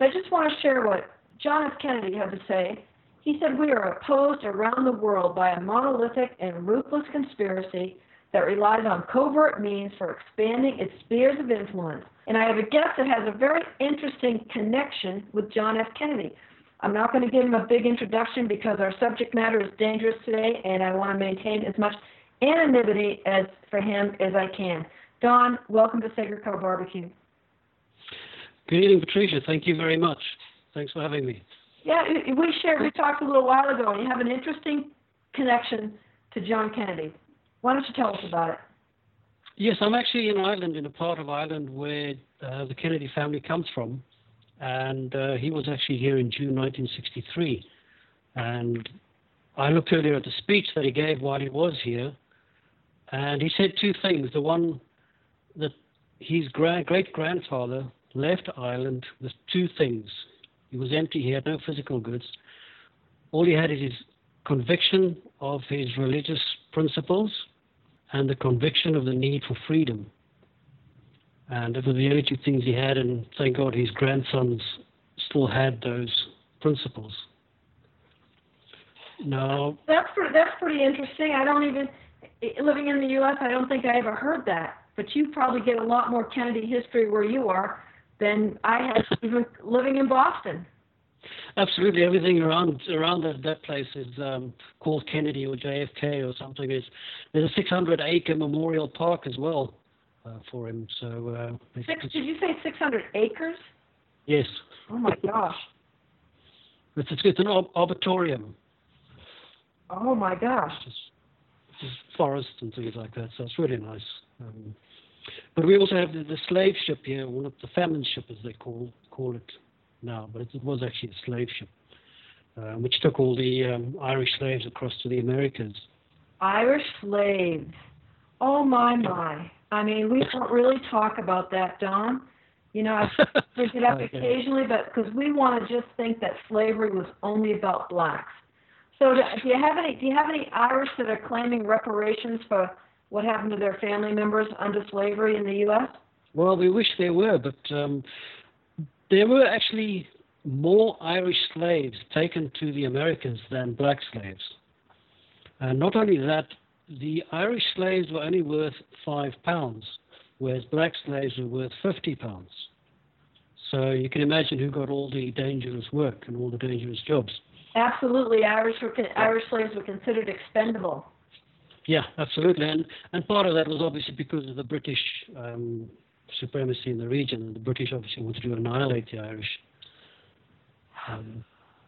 But I just want to share what John F. Kennedy had to say. He said, We are opposed around the world by a monolithic and ruthless conspiracy that relies on covert means for expanding its spheres of influence. And I have a guest that has a very interesting connection with John F. Kennedy. I'm not going to give him a big introduction because our subject matter is dangerous today, and I want to maintain as much anonymity as for him as I can. Don, welcome to Sacred Cow Barbecue. Good evening, Patricia. Thank you very much. Thanks for having me. Yeah, we shared, we talked a little while ago, and you have an interesting connection to John Kennedy. Why don't you tell us about it? Yes, I'm actually in Ireland, in a part of Ireland where uh, the Kennedy family comes from. And uh, he was actually here in June 1963. And I looked earlier at the speech that he gave while he was here, and he said two things. The one that his great grandfather left Ireland with two things. He was empty, he had no physical goods. All he had is his conviction of his religious principles and the conviction of the need for freedom. And it was the only two things he had, and thank God his grandsons still had those principles. No. That's that's pretty interesting. I don't even living in the U.S. I don't think I ever heard that. But you probably get a lot more Kennedy history where you are than I had even living in Boston. Absolutely, everything around around that, that place is um, called Kennedy or JFK or something. Is there's a 600 acre memorial park as well uh, for him. So uh, Six, did you say 600 acres? Yes. Oh my gosh. It's it's an arboretum. Oh my gosh. It's, it's forests and things like that, so it's really nice. Um, but we also have the, the, slave ship here, of the famine ship as they call call it now, but it, it was actually a slave ship, uh, which took all the um, Irish slaves across to the Americas. Irish slaves. Oh my my. I mean, we don't really talk about that, Don. You know, I bring it up okay. occasionally, but because we want to just think that slavery was only about blacks. So, do, do you have any? Do you have any Irish that are claiming reparations for what happened to their family members under slavery in the U.S.? Well, we wish there were, but um, there were actually more Irish slaves taken to the Americas than black slaves. And not only that, the Irish slaves were only worth five pounds, whereas black slaves were worth 50 pounds. So you can imagine who got all the dangerous work and all the dangerous jobs. Absolutely, Irish were, Irish slaves were considered expendable. Yeah, absolutely, and and part of that was obviously because of the British um, supremacy in the region, the British obviously wanted to annihilate the Irish. Um,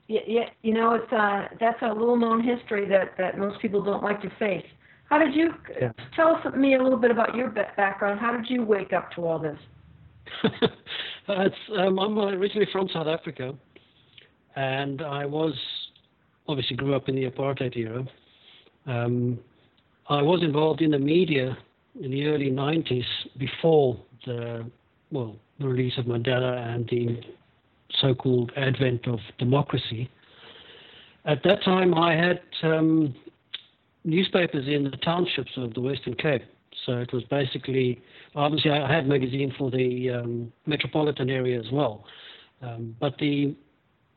yeah, yeah, you know, it's uh, that's a little known history that that most people don't like to face. How did you yeah. tell us me a little bit about your background? How did you wake up to all this? it's, um, I'm originally from South Africa, and I was obviously grew up in the apartheid era. Um, I was involved in the media in the early 90s before the well the release of Mandela and the so-called advent of democracy. At that time, I had um, newspapers in the townships of the Western Cape. So it was basically, obviously, I had magazine for the um, metropolitan area as well. Um, but the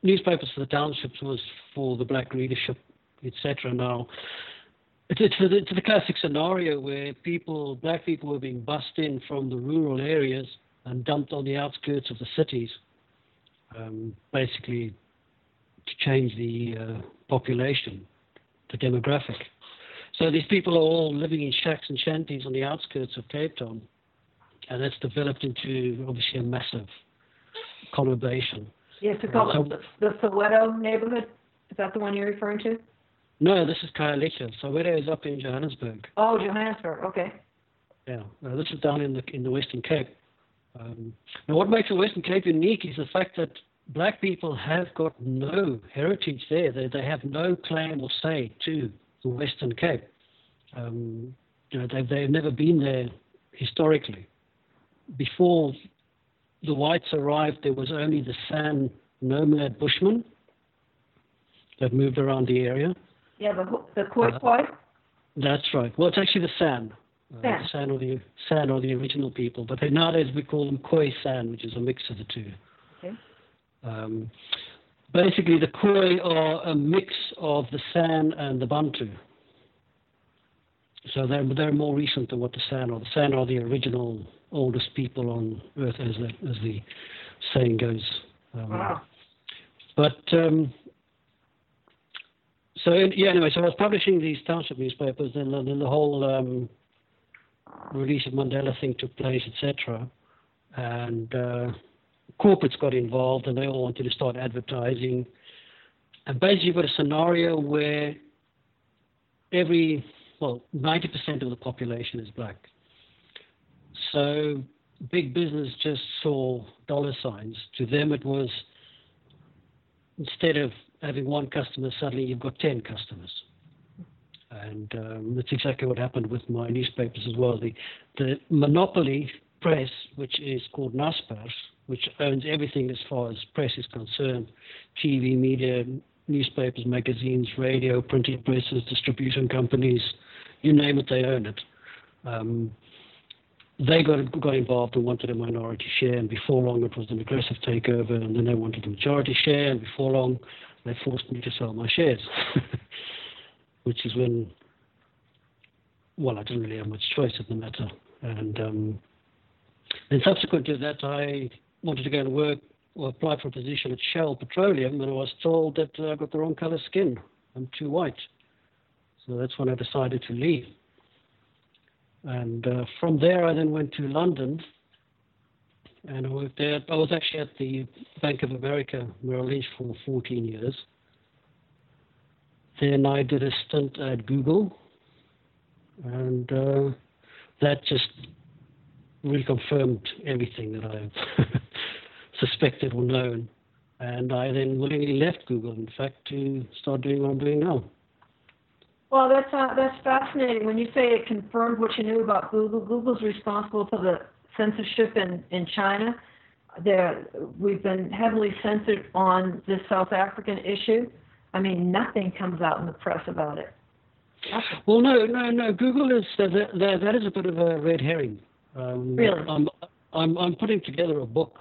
newspapers for the townships was for the black leadership, etc. Now, it's, it's, the, it's the classic scenario where people, black people, were being bussed in from the rural areas and dumped on the outskirts of the cities, um, basically to change the uh, population, the demographic. So these people are all living in shacks and shanties on the outskirts of Cape Town, and that's developed into obviously a massive conurbation. Yes, it's called so, the, the Soweto neighborhood. Is that the one you're referring to? No, this is Kyle Khayelitsha. Soweto is up in Johannesburg. Oh, Johannesburg. Okay. Yeah, uh, this is down in the in the Western Cape. Um, now, what makes the Western Cape unique is the fact that black people have got no heritage there. They they have no claim or say to the Western Cape. Um, you know, they've, they've never been there historically. Before the whites arrived, there was only the San nomad Bushmen that moved around the area. Yeah, the, the Khoi Khoi? Uh, that's right. Well, it's actually the San. Uh, San. The San or the San or the original people, but they, nowadays we call them Khoi San, which is a mix of the two. Okay. Um, basically, the Khoi are a mix of the San and the Bantu. So they're they're more recent than what the San are. The San are the original oldest people on Earth, as the, as the saying goes. Um, wow. But um, so yeah, anyway, so I was publishing these township newspapers, and then the whole um, release of Mandela thing took place, etc. And uh, corporates got involved, and they all wanted to start advertising. And basically, you've got a scenario where every well, 90% of the population is black. So big business just saw dollar signs. To them, it was instead of having one customer, suddenly you've got 10 customers. And um, that's exactly what happened with my newspapers as well. The, the monopoly press, which is called Naspers, which owns everything as far as press is concerned TV, media, newspapers, magazines, radio, printing presses, distribution companies, you name it, they own it. Um, they got got involved and wanted a minority share, and before long it was an aggressive takeover, and then they wanted a majority share, and before long they forced me to sell my shares, which is when, well, I didn't really have much choice in the matter, and um, then subsequent to that I wanted to go and work or apply for a position at Shell Petroleum, and I was told that I got the wrong color skin. I'm too white. So that's when I decided to leave. And uh, from there, I then went to London and I worked there. I was actually at the Bank of America Merrill Lynch for 14 years. Then I did a stint at Google, and uh, that just really confirmed everything that I suspected or known. And I then willingly left Google, in fact, to start doing what I'm doing now. Well, that's uh, that's fascinating. When you say it confirmed what you knew about Google, Google's responsible for the censorship in in China. There, we've been heavily censored on this South African issue. I mean, nothing comes out in the press about it. Nothing. Well, no, no, no. Google is uh, that, that is a bit of a red herring. Um, really? I'm, I'm I'm putting together a book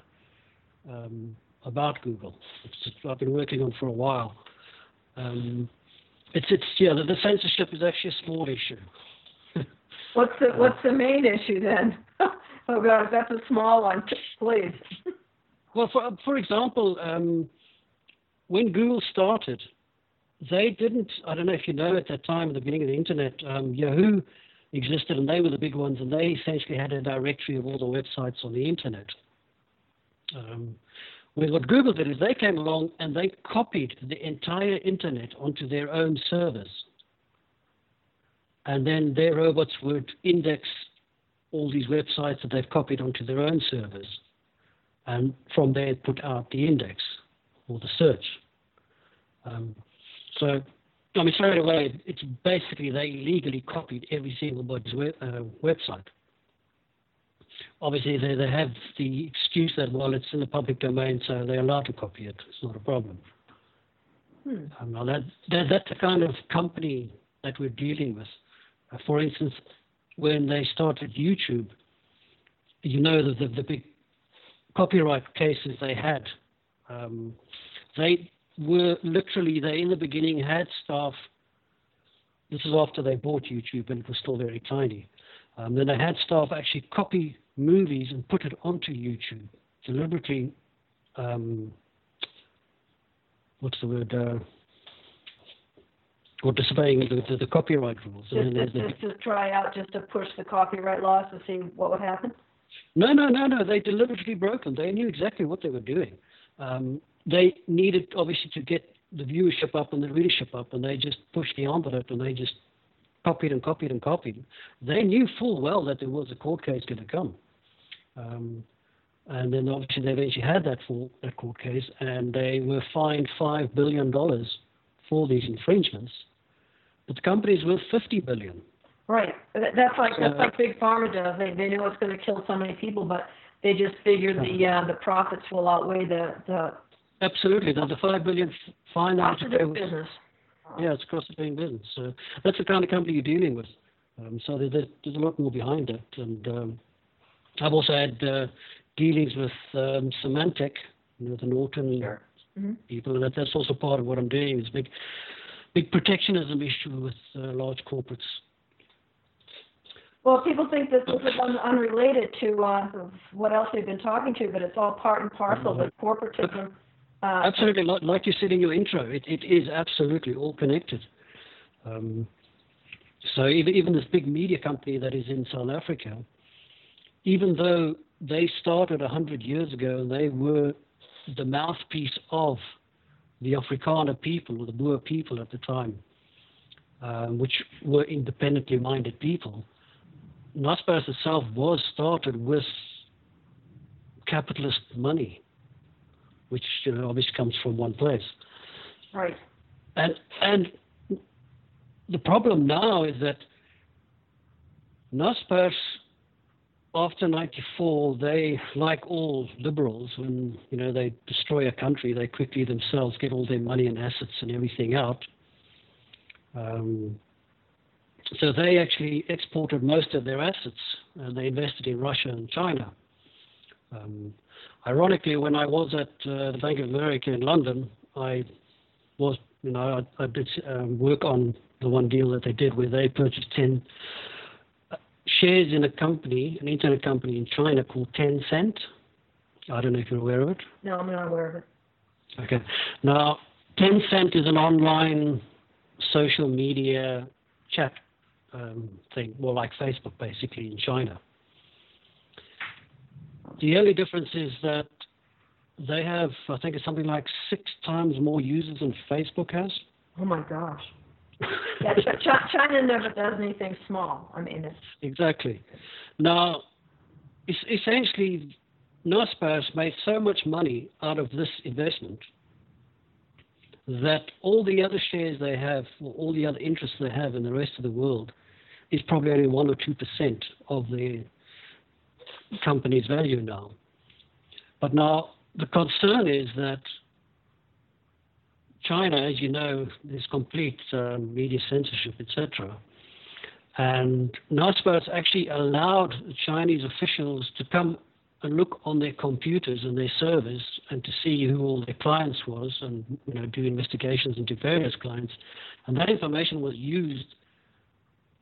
um, about Google. It's, I've been working on for a while. Um, it's it's yeah. The, the censorship is actually a small issue. what's the What's the main issue then? oh God, that's a small one. Please. well, for for example, um, when Google started, they didn't. I don't know if you know at that time, at the beginning of the internet, um, Yahoo existed, and they were the big ones, and they essentially had a directory of all the websites on the internet. Um, well, what Google did is they came along and they copied the entire internet onto their own servers. And then their robots would index all these websites that they've copied onto their own servers. And from there, put out the index or the search. Um, so, I mean, straight away, it's basically they illegally copied every single body's web, uh, website obviously they, they have the excuse that well it's in the public domain so they're allowed to copy it it's not a problem hmm. um, now that, that that's the kind of company that we're dealing with uh, for instance when they started youtube you know that the, the big copyright cases they had um, they were literally they in the beginning had staff this is after they bought youtube and it was still very tiny um, then they had staff actually copy movies and put it onto YouTube deliberately. Um, what's the word? Uh, or disobeying the, the, the, copyright rules. Just, to, just to try out, just to push the copyright laws to see what would happen? No, no, no, no. They deliberately broke them. They knew exactly what they were doing. Um, they needed, obviously, to get the viewership up and the readership up, and they just pushed the envelope and they just copied and copied and copied. They knew full well that there was a court case going to come. Um, and then obviously they eventually had that full that court case, and they were fined five billion dollars for these infringements. But the company's worth fifty billion. Right. That's like that's like big pharma does. They they know it's going to kill so many people, but they just figure the uh, the profits will outweigh the the. Absolutely, the, the five billion fine. Cost of business. Yeah, it's cost of doing business. So that's the kind of company you're dealing with. Um, so there, there's a lot more behind it, and um, I've also had uh, dealings with um, Symantec, you know, the Norton Sure. Mhm. people, and that, that's also part of what I'm doing. Is big, big protectionism issue with uh, large corporates. Well, people think that this is un- unrelated to uh, what else we've been talking to, but it's all part and parcel. The corporatism. Uh, Absolutely, like, like you said in your intro, it, it is absolutely all connected. Um, so even even this big media company that is in South Africa, even though they started a hundred years ago and they were the mouthpiece of the Afrikaner people, or the Boer people at the time, um, which were independently minded people, Naspers itself was started with capitalist money, which you know, obviously comes from one place. right. And and the problem now is that Naspers, after '94, they, like all liberals, when you know they destroy a country, they quickly themselves get all their money and assets and everything out. Um, so they actually exported most of their assets and they invested in Russia and China. Um, ironically, when I was at uh, the Bank of America in London, I was, you know, I, I did um, work on the one deal that they did where they purchased 10 uh, shares in a company, an internet company in China called Tencent. I don't know if you're aware of it. No, I'm not aware of it. Okay. Now, Tencent is an online social media chat um, thing, more like Facebook basically in China. The only difference is that they have, I think it's something like six times more users than Facebook has. Oh my gosh. Yeah, Ch- Ch- China never does anything small. I mean, it's Exactly. Now, es- essentially, Naspers made so much money out of this investment that all the other shares they have, or all the other interests they have in the rest of the world, is probably only one or two percent of the company's value now. But now the concern is that China, as you know, there's complete um, media censorship, etc. And Naspers actually allowed Chinese officials to come and look on their computers and their servers and to see who all their clients was and you know do investigations into various clients. And that information was used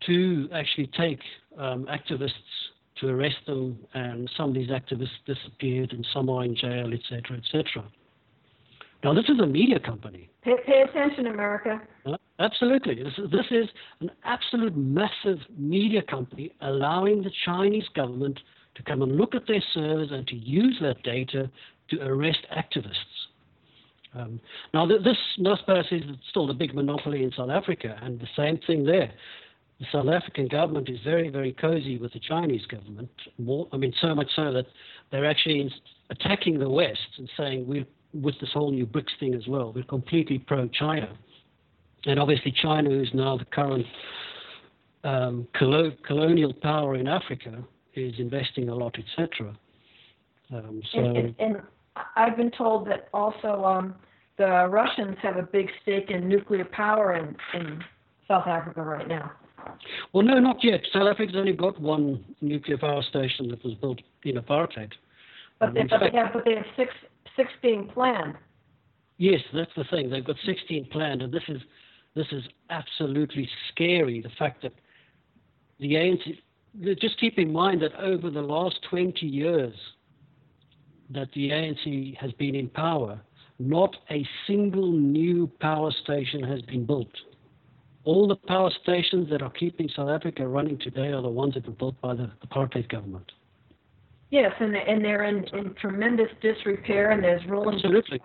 to actually take um, activists to arrest them, and some of these activists disappeared, and some are in jail, etc., etc. Now, this is a media company. pay, pay attention, America. Uh, Absolutely. This is, this is an absolute massive media company allowing the Chinese government to come and look at their servers and to use that data to arrest activists. Um, now, th- this Naspers is still the big monopoly in South Africa, and the same thing there. The South African government is very, very cozy with the Chinese government. More, I mean, so much so that they're actually attacking the West and saying we're with this whole new BRICS thing as well. We're completely pro-China and obviously China is now the current um, colo- colonial power in Africa is investing a lot, etc. Um, so And, and, and I've been told that also um, the Russians have a big stake in nuclear power in, in South Africa right now. well, no, not yet. South Africa's only got one nuclear power station that was built in apartheid. But they, but they have but they have six six being planned. Yes, that's the thing. They've got 16 planned, and this is this is absolutely scary. The fact that the ANC. Just keep in mind that over the last 20 years that the ANC has been in power, not a single new power station has been built. All the power stations that are keeping South Africa running today are the ones that were built by the apartheid government. Yes, and and they're in, in tremendous disrepair, and there's rolling. Absolutely.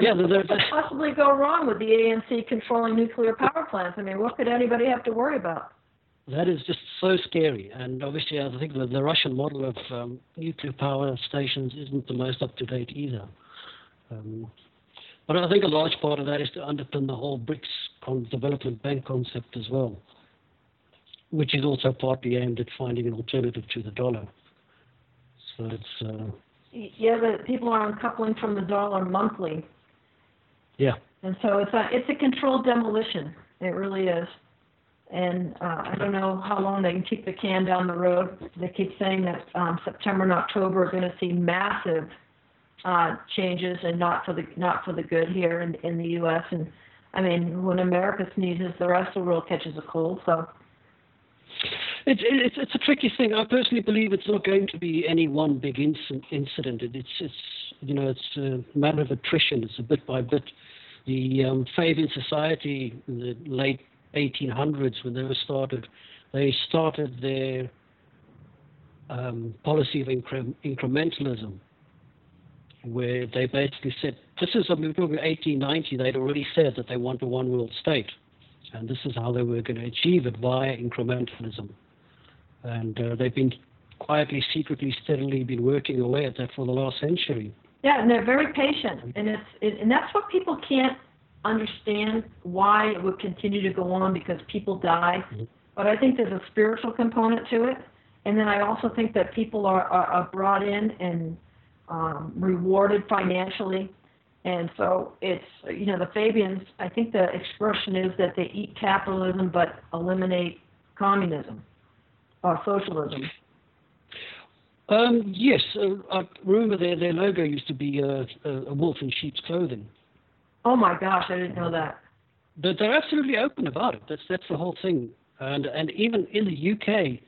Yeah, What could possibly go wrong with the ANC controlling nuclear power plants? I mean, what could anybody have to worry about? That is just so scary. And obviously, I think the, the Russian model of um, nuclear power stations isn't the most up to date either. Um, but I think a large part of that is to underpin the whole BRICS con- development bank concept as well, which is also partly aimed at finding an alternative to the dollar. So it's, uh, Yeah, the people are uncoupling from the dollar monthly, yeah, and so it's a it's a controlled demolition. It really is. And uh, I don't know how long they can keep the can down the road. They keep saying that um, September and October are going to see massive uh, changes and not for the not for the good here in in the U.S. And I mean, when America sneezes, the rest of the world catches a cold. So it's it's it's a tricky thing. I personally believe it's not going to be any one big inc- incident. It's it's you know it's a matter of attrition. It's a bit by bit. The um, Fabian Society in the late 1800s, when they were started, they started their um, policy of incre- incrementalism, where they basically said, this is, I mean, we're talking 1890, they'd already said that they want a one world state. And this is how they were going to achieve it via incrementalism. And uh, they've been quietly, secretly, steadily been working away at that for the last century. Yeah, and they're very patient, and it's it, and that's what people can't understand why it would continue to go on because people die. Mm-hmm. But I think there's a spiritual component to it, and then I also think that people are are, are brought in and um, rewarded financially, and so it's you know the Fabians. I think the expression is that they eat capitalism but eliminate communism or socialism. Um, yes, uh, I remember their their logo used to be a, a wolf in sheep's clothing. Oh my gosh, I didn't know that. But they're absolutely open about it. That's that's the whole thing. And and even in the UK,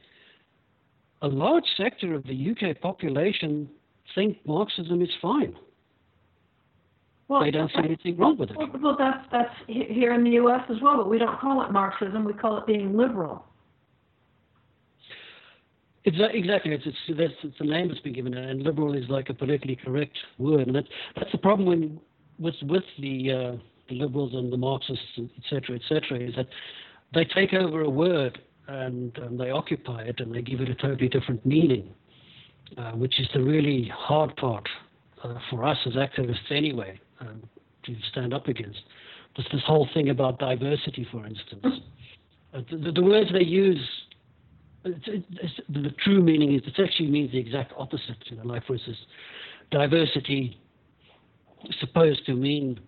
a large sector of the UK population think Marxism is fine. Well, they don't see anything wrong with it. Well, well, that's that's here in the U.S. as well, but we don't call it Marxism. We call it being liberal. Exactly, it's, it's, that's, it's the name that's been given, and liberal is like a politically correct word, and that, that's the problem when, with with the, uh, the liberals and the Marxists, etc., etc., is that they take over a word and they occupy it and they give it a totally different meaning, uh, which is the really hard part uh, for us as activists anyway um, to stand up against. This whole thing about diversity, for instance. Uh, the, the words they use it's, it's, the true meaning is it actually means the exact opposite. You know, like for instance, diversity is supposed to mean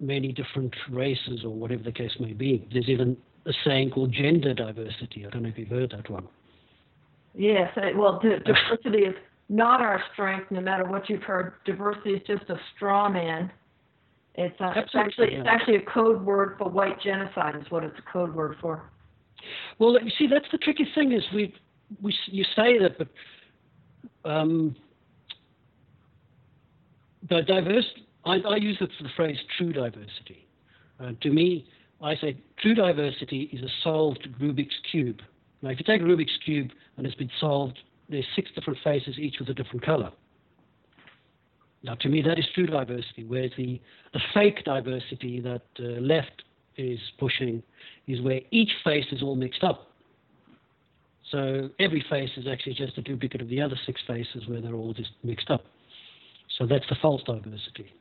many different races or whatever the case may be. There's even a saying called gender diversity. I don't know if you've heard that one. Yes, well, diversity is not our strength, no matter what you've heard. Diversity is just a straw man. It's, uh, it's actually yeah. it's actually a code word for white genocide. Is what it's a code word for. Well, you see, that's the tricky thing is we, we you say that, but um, the diverse. I, I use the, the phrase true diversity. Uh, to me, I say true diversity is a solved Rubik's cube. Now, if you take a Rubik's cube and it's been solved, there's six different faces, each with a different color. Now, to me, that is true diversity, whereas the, the fake diversity that uh, left is pushing is where each face is all mixed up. So every face is actually just a duplicate of the other six faces where they're all just mixed up. So that's the false diversity.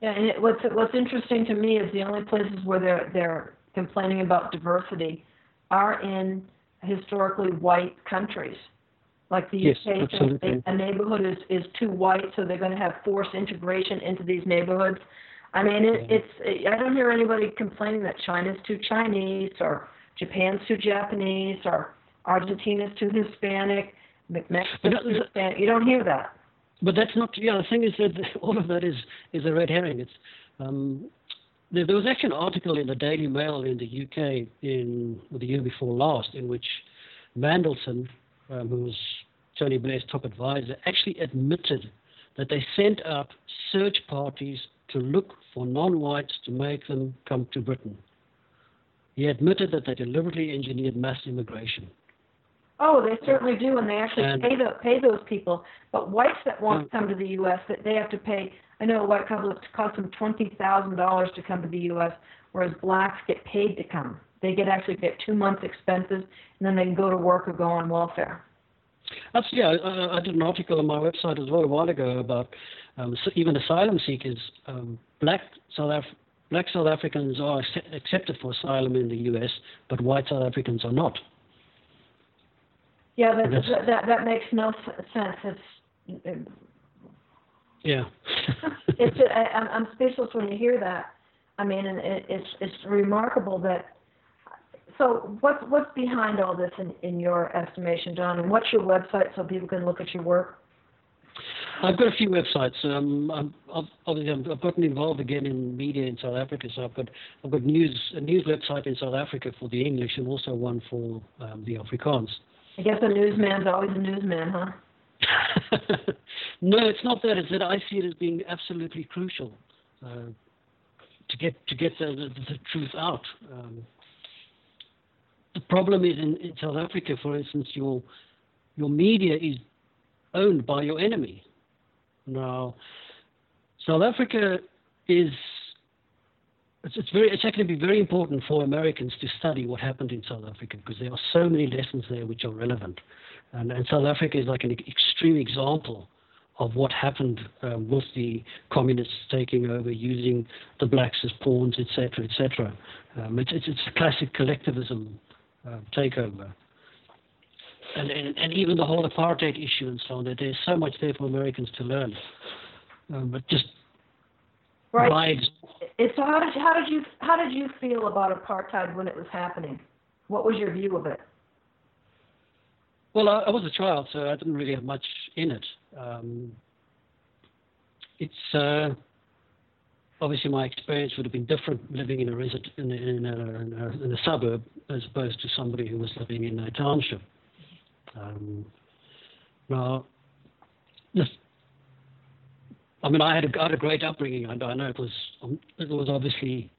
Yeah, and it, what's what's interesting to me is the only places where they're they're complaining about diversity are in historically white countries. Like the yes, UK, a neighborhood is, is too white, so they're going to have forced integration into these neighborhoods. I mean, it, it's. I don't hear anybody complaining that China's too Chinese or Japan's too Japanese or Argentina's too Hispanic, Mexico's too Hispanic. You don't hear that. But that's not. Yeah, the thing is that all of that is is a red herring. It's. Um, there, there was actually an article in the Daily Mail in the UK in the year before last in which Mandelson, um, who was Tony Blair's top advisor, actually admitted that they sent up search parties to look for non-whites to make them come to Britain. He admitted that they deliberately engineered mass immigration. Oh, they certainly do, and they actually and, pay the, pay those people. But whites that want to uh, come to the U.S., that they have to pay. I know a white couple it costs them twenty thousand dollars to come to the U.S., whereas blacks get paid to come. They get actually get two months' expenses, and then they can go to work or go on welfare. Absolutely, I, I did an article on my website as well a while ago about um, even asylum seekers. Um, black South Af- black South Africans are accepted for asylum in the U.S., but white South Africans are not. Yeah, that that, that, that makes no sense. It's yeah. it's I, I'm speechless when you hear that. I mean, and it, it's it's remarkable that so what's what's behind all this in, in your estimation, John? And what's your website so people can look at your work? I've got a few websites. Um, I'm, I've, obviously, I've gotten involved again in media in South Africa, so I've got I've got news a news website in South Africa for the English and also one for um, the Afrikaans. I guess a newsman's always a newsman, huh? no, it's not that. It's that I see it as being absolutely crucial uh, to get to get the, the, the truth out. Um, the problem is in, in South Africa, for instance, your your media is owned by your enemy. Now, South Africa is it's, it's very it's actually be very important for Americans to study what happened in South Africa because there are so many lessons there which are relevant, and, and South Africa is like an extreme example of what happened um, with the communists taking over, using the blacks as pawns, etc., etc. Um, it's, it's, it's classic collectivism takeover and, and, and even the whole apartheid issue and so on. That there's so much there for Americans to learn, um, but just right. So how did how did you how did you feel about apartheid when it was happening? What was your view of it? Well, I, I was a child, so I didn't really have much in it. Um, it's uh, obviously my experience would have been different living in a, resident, in, a, in, a, in, a, in a suburb as opposed to somebody who was living in a township. Um, now, just, I mean, I had I had a great upbringing. I, I know it was um, it was obviously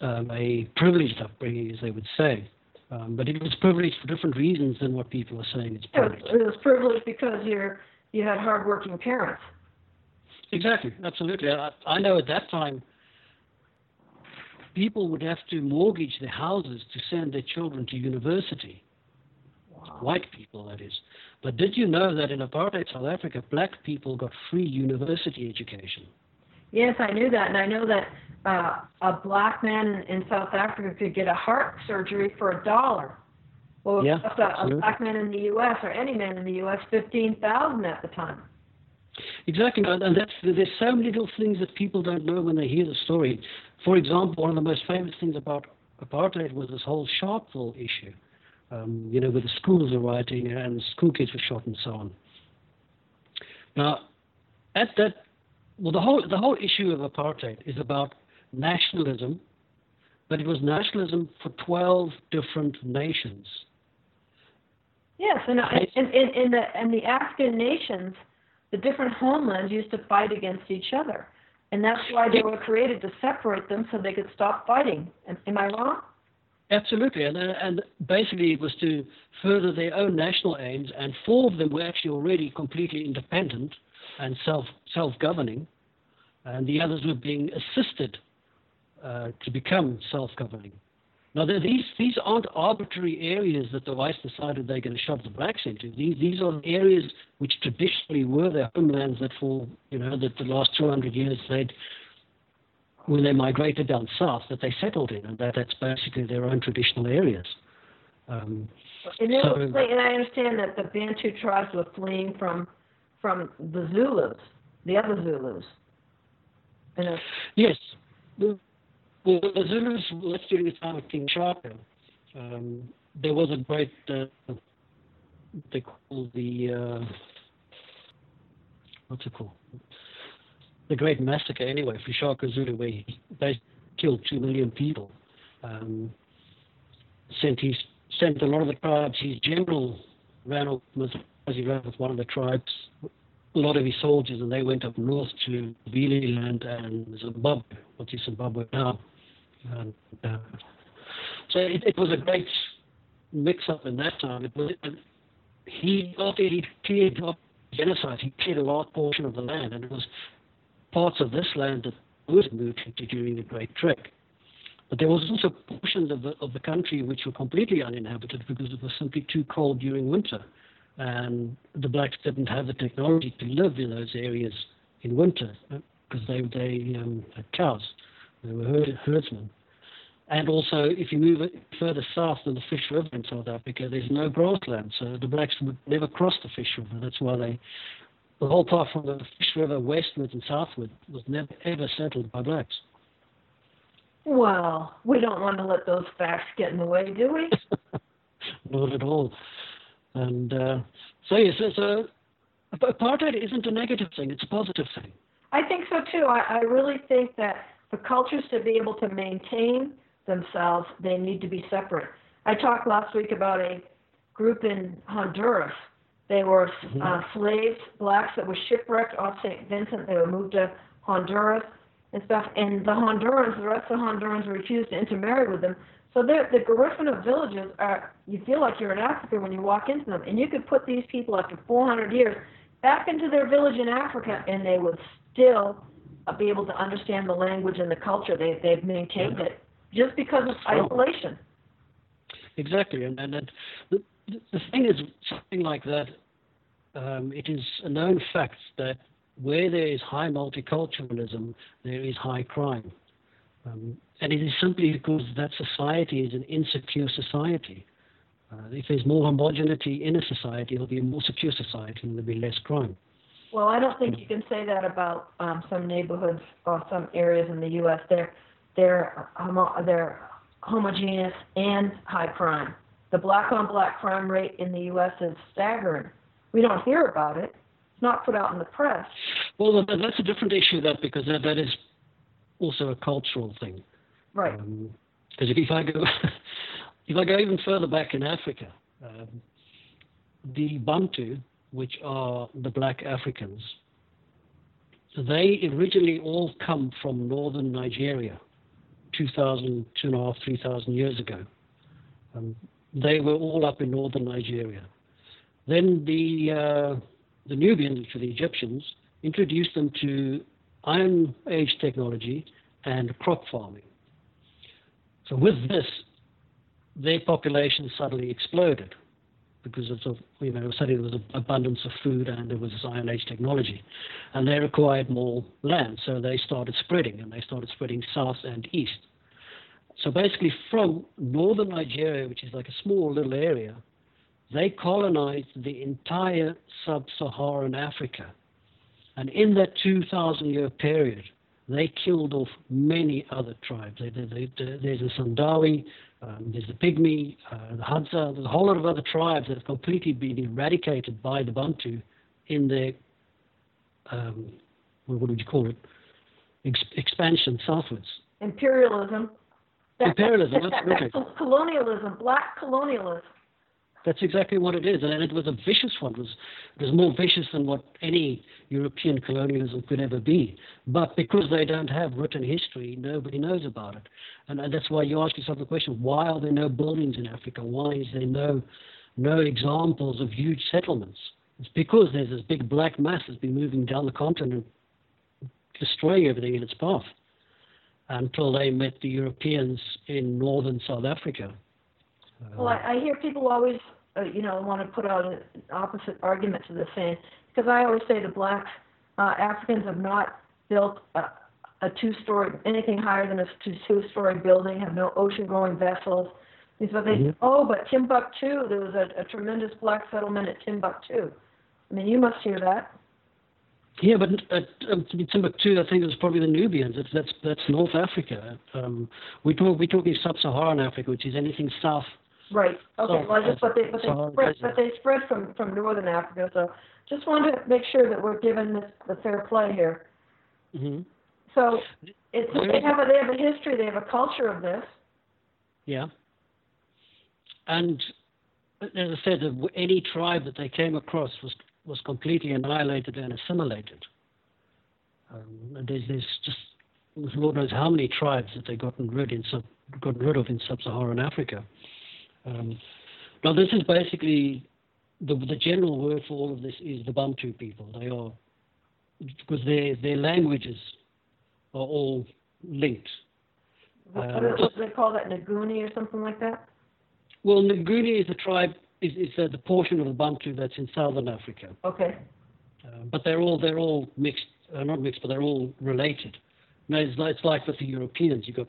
um, a privileged upbringing, as they would say. Um, but it was privileged for different reasons than what people are saying it's privileged. It was privileged because you're you had hardworking parents. Exactly, absolutely. I, I know at that time people would have to mortgage their houses to send their children to university white people, that is. But did you know that in apartheid South Africa, black people got free university education? Yes, I knew that, and I know that uh, a black man in South Africa could get a heart surgery for a dollar. Well, yeah, a, a black man in the U.S. or any man in the U.S. fifteen thousand at the time. Exactly, and that's there's so many little things that people don't know when they hear the story. For example, one of the most famous things about apartheid was this whole Sharpeville issue um, you know, where the schools were rioting and school kids were shot and so on. Now, at that, well, the whole the whole issue of apartheid is about nationalism, but it was nationalism for 12 different nations. Yes, and in, in, in the and the African nations, the different homelands used to fight against each other, and that's why they were created to separate them so they could stop fighting. Am, I wrong? Absolutely, and, uh, and basically it was to further their own national aims, and four of them were actually already completely independent and self self governing, and the others were being assisted uh, to become self governing. Now these these aren't arbitrary areas that the whites decided they're going to shove the blacks into. These these are areas which traditionally were their homelands that for you know that the last 200 years they'd when they migrated down south that they settled in, and that that's basically their own traditional areas. Um, and, so, and I understand that the Bantu tribes were fleeing from from the Zulus, the other Zulus. Yes. Well, the Zulus, let's during the time of King Shaka, um, there was a great, uh, they call the, uh, what's it called? the Great Massacre anyway for Shaka Zulu, where he they killed two million people. Um, sent he sent a lot of the tribes. His general ran off with as he ran with one of the tribes, a lot of his soldiers, and they went up north to Land and Zimbabwe, what is Zimbabwe now. And, uh, so it, it was a great mix-up in that time. It was, he after he cleared up genocide, he cleared a large portion of the land, and it was parts of this land that was moved into during the Great Trek. But there was also portions of the, of the country which were completely uninhabited because it was simply too cold during winter. And the blacks didn't have the technology to live in those areas in winter because uh, they, they um, had cows. They were herd, herdsmen. And also, if you move it further south than the Fish River in South Africa, there's no grassland, so the blacks would never cross the Fish River. That's why they the whole part from the Fish River westward and southward was never ever settled by blacks. Well, we don't want to let those facts get in the way, do we? Not at all. And uh, so yes, so, so apartheid isn't a negative thing; it's a positive thing. I think so too. I, I really think that for cultures to be able to maintain themselves, they need to be separate. I talked last week about a group in Honduras. They were uh, slaves, blacks that were shipwrecked off St. Vincent. They were moved to Honduras and stuff. And the Hondurans, the rest of the Hondurans refused to intermarry with them. So the Garifuna villages are, you feel like you're in Africa when you walk into them. And you could put these people after 400 years back into their village in Africa and they would still be able to understand the language and the culture. They, they've maintained Yeah. it just because of isolation. Exactly, and and, and the the thing is something like that. Um, it is a known fact that where there is high multiculturalism, there is high crime, um, and it is simply because that society is an insecure society. Uh, if there's more homogeneity in a society, it'll be a more secure society, and there'll be less crime. Well, I don't think you can say that about um, some neighborhoods or some areas in the U.S. They're they're homo- they're homogeneous and high crime. The black-on-black crime rate in the U.S. is staggering. We don't hear about it. It's not put out in the press. Well, that's a different issue, that because that, that is also a cultural thing. Right. Because if, if I go if I go even further back in Africa, um, the Bantu, which are the black Africans, they originally all come from northern Nigeria, 2,000, two and a half, 3,000 years ago. Um, they were all up in northern Nigeria. Then the uh, the Nubians, which the Egyptians, introduced them to Iron Age technology and crop farming. So with this, their population suddenly exploded because of the, you know suddenly there was an abundance of food and there was Iron Age technology, and they required more land, so they started spreading and they started spreading south and east. So basically, from northern Nigeria, which is like a small little area, they colonized the entire sub-Saharan Africa, and in that 2,000-year period, they killed off many other tribes. There's the Sandawe, um, there's the Pygmy, uh, the Hadza, there's a whole lot of other tribes that have completely been eradicated by the Bantu in their, um, what would you call it, Ex- expansion southwards. Imperialism. Imperialism, That- that- absolutely. colonialism, black colonialism. That's exactly what it is, and it was a vicious one. It was, it was more vicious than what any European colonialism could ever be. But because they don't have written history, nobody knows about it, and, and that's why you ask yourself the question: Why are there no buildings in Africa? Why is there no no examples of huge settlements? It's because there's this big black mass that's been moving down the continent, destroying everything in its path, until they met the Europeans in northern South Africa. Well, I, I hear people always, uh, you know, want to put out an opposite argument to this saying, because I always say the black uh, Africans have not built a, a two-story, anything higher than a two- two-story building, have no ocean-going vessels. These but they, Mhm. oh, but Timbuktu, there was a, a tremendous black settlement at Timbuktu. I mean, you must hear that. Yeah, but um, Timbuktu, I think it was probably the Nubians. It's, that's that's North Africa. Um, we talk we're talking sub-Saharan Africa, which is anything south. Right. Okay. So, well, I just but they but they so- spread but they spread from from northern Africa. So just wanted to make sure that we're given this the fair play here. hmm So it's they have a they have a history, they have a culture of this. Yeah. And as I said, that any tribe that they came across was was completely annihilated and assimilated. Um, and there's there's just Lord knows how many tribes that they gotten rid in sub, gotten rid of in sub-Saharan Africa. Um, now this is basically the the general word for all of this is the Bantu people. They are because their their languages are all linked. What, Uh, what, do- they call that, Nguni or something like that? Well, Nguni is the tribe, is, is uh, the portion of the Bantu that's in southern Africa. Okay. Uh, but they're all they're all mixed, uh, not mixed, but they're all related. Now it's like, it's like with the Europeans, you've got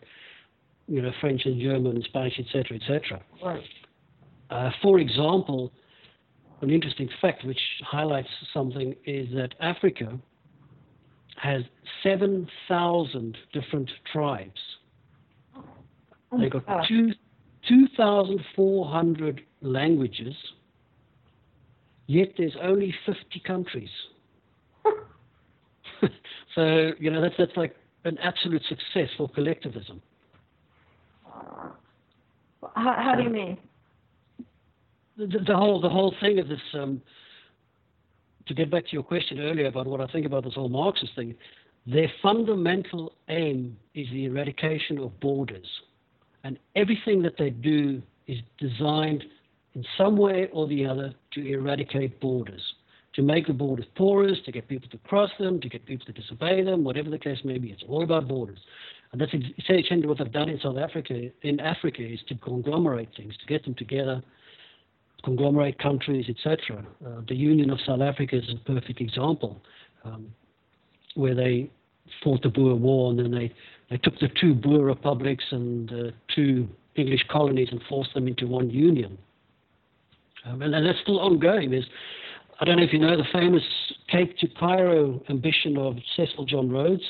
you know French and German and Spanish, etc., etc. Right. Uh, for example, an interesting fact which highlights something is that Africa has seven thousand different tribes. Oh They've got two, 2,400 languages Yet there's only 50 countries. so, you know, that's, that's like an absolute success for collectivism. How, how do you mean? The, the, whole the whole thing of this. Um, to get back to your question earlier about what I think about this whole Marxist thing, their fundamental aim is the eradication of borders, and everything that they do is designed in some way or the other to eradicate borders, to make the borders porous, to get people to cross them, to get people to disobey them, whatever the case may be. It's all about borders. And that's essentially what they've done in South Africa, in Africa, is to conglomerate things, to get them together, conglomerate countries, etc. Uh, the Union of South Africa is a perfect example, um, where they fought the Boer War and then they, they took the two Boer republics and uh, two English colonies and forced them into one union. Um, and, and, that's still ongoing. There's, I don't know if you know the famous Cape to Cairo ambition of Cecil John Rhodes.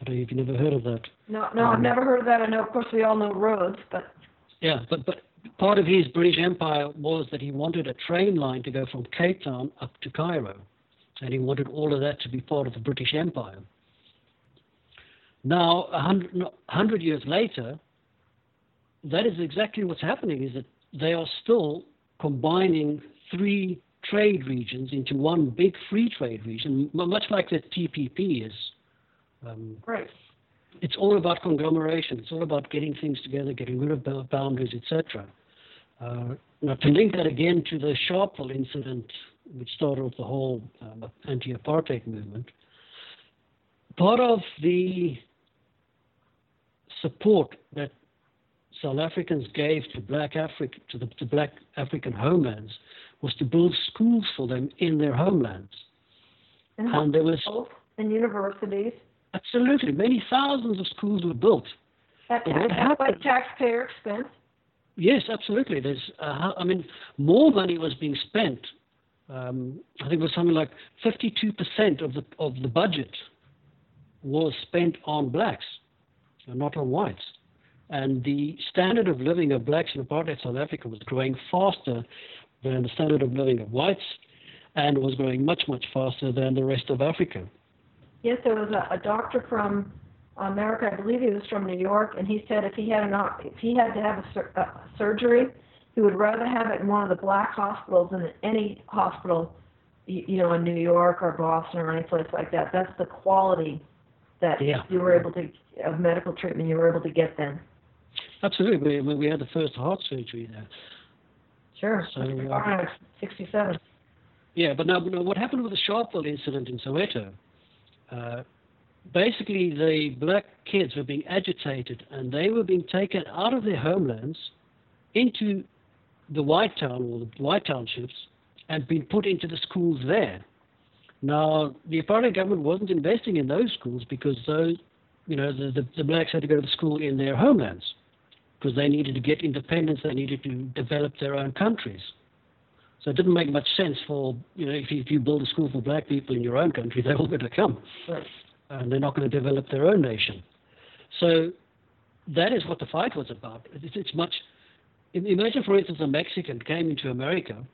I don't know if you've never heard of that. No, no, um, I've never heard of that. I know, of course, we all know Rhodes, but yeah, but but part of his British Empire was that he wanted a train line to go from Cape Town up to Cairo, and he wanted all of that to be part of the British Empire. Now, a hundred, hundred years later, that is exactly what's happening. Is that they are still combining three trade regions into one big free trade region, much like the TPP is. Um, right. It's all about conglomeration. It's all about getting things together, getting rid of boundaries, etc. Uh, now, to link that again to the Sharpeville incident, which started off the whole uh, anti-apartheid movement, part of the support that South Africans gave to black Africa to the to black African homelands was to build schools for them in their homelands. And, and there was and universities. Absolutely, many thousands of schools were built. At, at taxpayer expense. Yes, absolutely. There's, uh, I mean, more money was being spent. Um, I think it was something like 52% of the of the budget was spent on blacks, not on whites. And the standard of living of blacks in apartheid South Africa was growing faster than the standard of living of whites, and was growing much much faster than the rest of Africa. Yes, there was a, a doctor from America. I believe he was from New York, and he said if he had an if he had to have a, sur- a surgery, he would rather have it in one of the black hospitals than in any hospital, you, you know, in New York or Boston or any place like that. That's the quality that yeah. you were able to of medical treatment you were able to get then. Absolutely, we we had the first heart surgery there. Sure. So, uh, 67. Yeah, but now, now what happened with the Sharpeville incident in Soweto? Uh, basically the black kids were being agitated and they were being taken out of their homelands into the white town or the white townships and being put into the schools there. Now, the apartheid government wasn't investing in those schools because those, you know, the, the, the blacks had to go to the school in their homelands because they needed to get independence, they needed to develop their own countries. So it didn't make much sense for, you know, if you, if you build a school for black people in your own country, they're all going to come. Right and they're not going to develop their own nation. So that is what the fight was about. It's, it's much. Imagine, for instance, a Mexican came into America,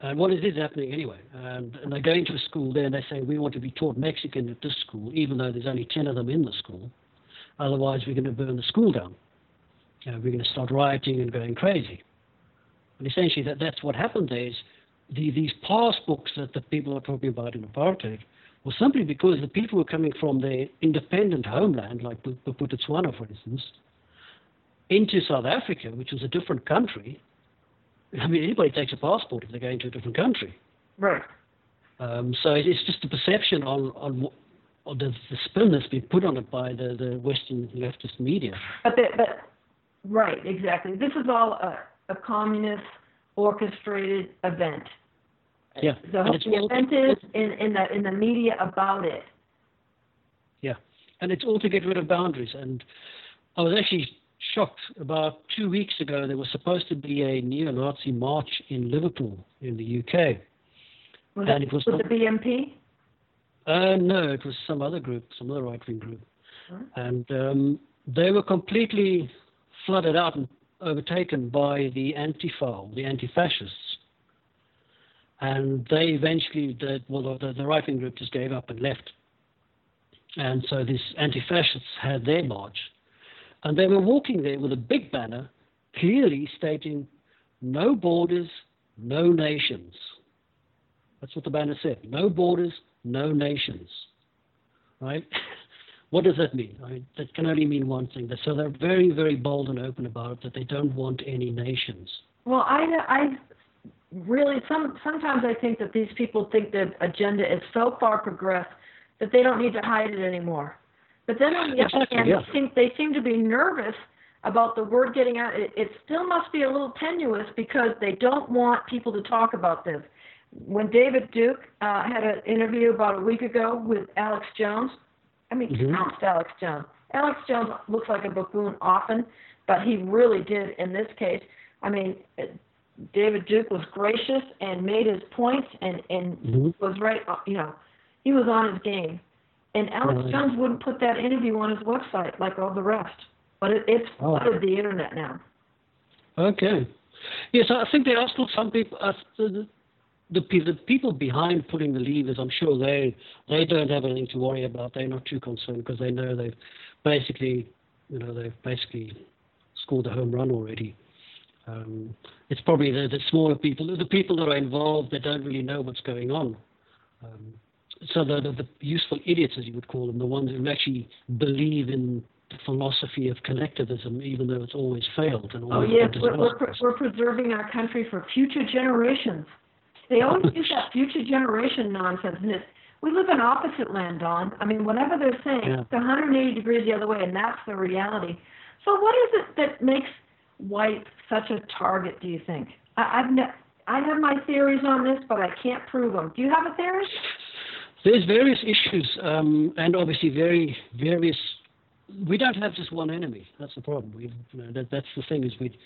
and what is happening anyway? And, and they go into a school there and they say, We want to be taught Mexican at this school, even though there's only 10 of them in the school. Otherwise, we're going to burn the school down. We're going to start rioting and going crazy. And essentially, that, that's what happened is the, these pass books that the people are talking about in apartheid well, simply because the people were coming from their independent homeland, like Bophuthatswana, for instance, into South Africa, which was a different country. I mean, anybody takes a passport if they're going to a different country. Right. Um, so it's just a perception on, on, on the, the, spin that's been put on it by the, the Western leftist media. But, the, but right, exactly. This is all a, a communist orchestrated event. Yeah. The whole event is in, in the in the media about it. Yeah, and it's all to get rid of boundaries. And I was actually shocked. About two weeks ago, there was supposed to be a neo-Nazi march in Liverpool, in the UK. Was and it, it was with the BNP? Uh, no, it was some other group, some other right-wing group, and um, they were completely flooded out and overtaken by the Antifa, the anti-fascists and they eventually, the, well, the, the right wing group just gave up and left. And so these anti fascists had their march. And they were walking there with a big banner clearly stating no borders, no nations. That's what the banner said no borders, no nations. Right? what does that mean? I mean? That can only mean one thing. So they're very, very bold and open about it that they don't want any nations. Well, I, I really some sometimes I think that these people think the agenda is so far progressed that they don't need to hide it anymore. But then on the other hand, yeah. they, seem, they seem to be nervous about the word getting out. It, it still must be a little tenuous because they don't want people to talk about this. When David Duke uh, had an interview about a week ago with Alex Jones, I mean, mm-hmm. Alex Jones. Alex Jones looks like a buffoon often, but he really did in this case. I mean, David Duke was gracious and made his points and and mm-hmm. was right. You know, he was on his game. And Alex right. Jones wouldn't put that interview on his website like all the rest, but it, it's oh. flooded the internet now. Okay. Yes, I think there are still some people. Uh, the, the, the people behind putting the levers, I'm sure they they don't have anything to worry about. They're not too concerned because they know they've basically, you know, they've basically scored a home run already. Um, it's probably the, the smaller people, the people that are involved that don't really know what's going on. Um, so the, the, the, useful idiots, as you would call them, the ones who actually believe in the philosophy of collectivism, even though it's always failed. And always oh yes, we're, we're, we're preserving our country for future generations. They always use that future generation nonsense, and it's, we live in opposite land, Don. I mean, whatever they're saying, yeah. it's 180 degrees the other way, and that's the reality. So, what is it that makes white such a target? Do you think? I, I've ne- I have my theories on this, but I can't prove them. Do you have a theory? There's various issues, um, and obviously very various. We don't have just one enemy. That's the problem. We, you know, that, that's the thing is we.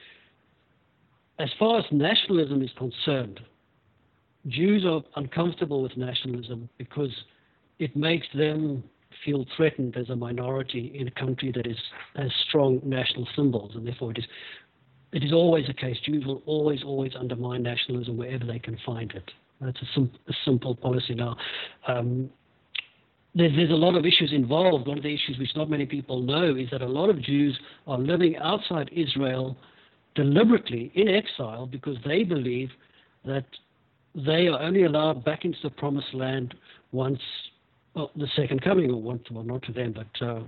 As far as nationalism is concerned, Jews are uncomfortable with nationalism because it makes them feel threatened as a minority in a country that is has strong national symbols, and therefore it is it is always the case. Jews will always, always undermine nationalism wherever they can find it. That's a, sim- a simple policy now. Um, there's, there's a lot of issues involved. One of the issues which not many people know is that a lot of Jews are living outside Israel deliberately in exile because they believe that they are only allowed back into the promised land once well, the second coming, or once, well, not to them, but uh,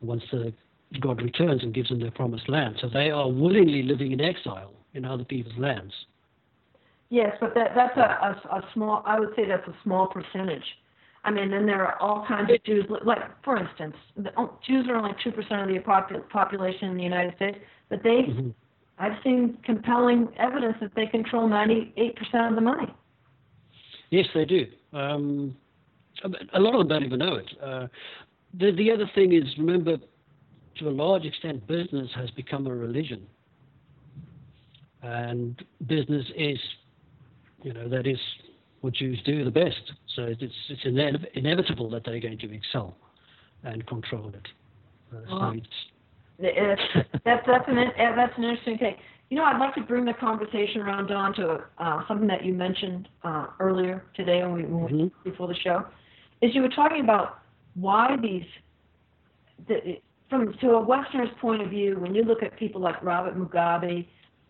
once the, God returns and gives them their promised land. So they are willingly living in exile in other people's lands. Yes, but that that's a, a, a small. I would say that's a small percentage. I mean, then there are all kinds of Jews. Like, for instance, the, oh, Jews are only two percent of the population in the United States, but they, mm-hmm. I've seen compelling evidence that they control ninety-eight percent of the money. Yes, they do. Um, a lot of them don't even know it. Uh, the the other thing is, remember, to a large extent, business has become a religion, and business is you know, that is what Jews do the best. So it's, it's ine- inevitable that they're going to excel and control it. Uh, well, so it's, that's, that's, an, that's an interesting take. You know, I'd like to bring the conversation around, Don, to uh, something that you mentioned uh, earlier today when we, when mm-hmm. before the show. Is you were talking about why these, the, from to a Westerner's point of view, when you look at people like Robert Mugabe,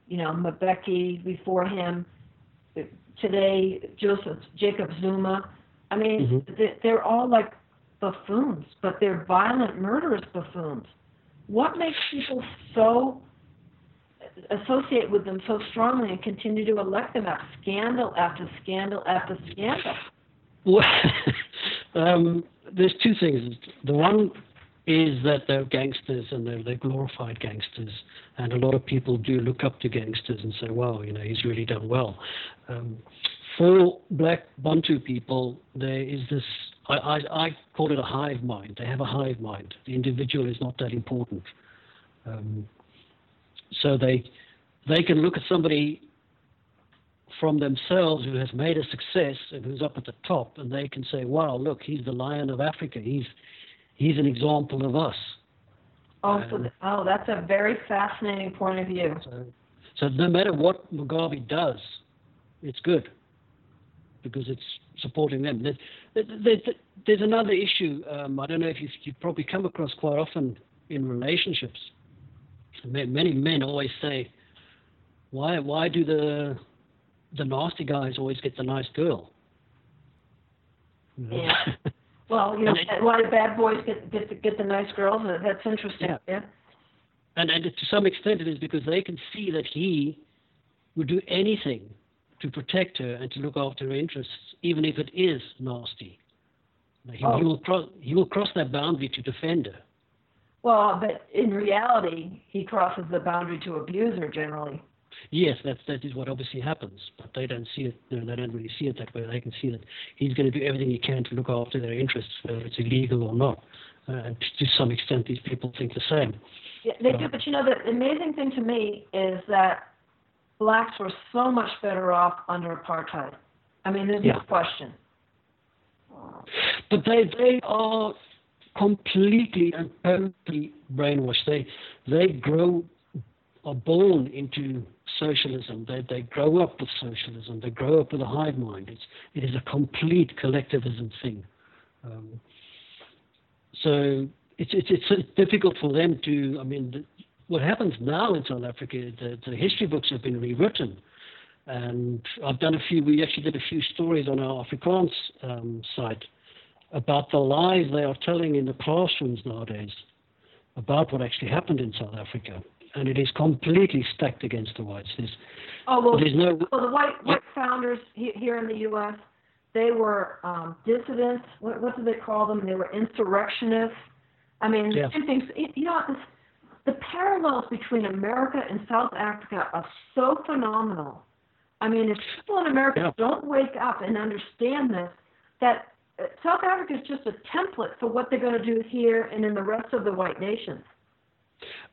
you know, Mbeki before him, today, Joseph Jacob Zuma. I mean, mm-hmm. they're all like buffoons, but they're violent, murderous buffoons. What makes people so associate with them so strongly and continue to elect them after scandal after scandal after scandal? Well, um, there's two things. The one is that they're gangsters and they're, they're glorified gangsters, and a lot of people do look up to gangsters and say, "Wow, you know, he's really done well." Um, for black Bantu people, there is this. I, I, I, call it a hive mind. They have a hive mind. The individual is not that important. Um, so they they can look at somebody from themselves who has made a success and who's up at the top, and they can say, "Wow, look, he's the lion of Africa. He's he's an example of us. Oh, so th- oh, that's a very fascinating point of view. So, so no matter what Mugabe does, it's good. because it's supporting them. There's, there's, there's another issue. Um, I don't know if you've, you've, probably come across quite often in relationships. Many men always say, "Why why do the the nasty guys always get the nice girl?" Yeah. well, you know, why do bad boys get get the, get the nice girls? That's interesting. Yeah. yeah. And and to some extent, it is because they can see that he would do anything to protect her and to look after her interests, even if it is nasty. He, oh. he will cross he will cross that boundary to defend her. Well, but in reality, he crosses the boundary to abuse her generally. Yes, that's that is what obviously happens, but they don't see it. You know, they don't really see it that way. They can see that he's going to do everything he can to look after their interests, whether it's illegal or not. Uh, and to some extent, these people think the same. Yeah, they do. But you know, the amazing thing to me is that blacks were so much better off under apartheid. I mean, there's yeah. no question. But they they are completely and totally brainwashed. They they grow are born into socialism. They they grow up with socialism. They grow up with a hive mind. It's it is a complete collectivism thing. Um, so it's, it's it's difficult for them to. I mean, the, what happens now in South Africa? The, the history books have been rewritten, and I've done a few. We actually did a few stories on our Afrikaans um, site about the lies they are telling in the classrooms nowadays about what actually happened in South Africa and it is completely stacked against the whites. There's, oh well, there's no. Well, the white white founders here in the U.S. They were um, dissidents. What, what do they call them? They were insurrectionists. I mean, yeah. two things. You know, the parallels between America and South Africa are so phenomenal. I mean, if people in America yeah. don't wake up and understand this, that South Africa is just a template for what they're going to do here and in the rest of the white nations.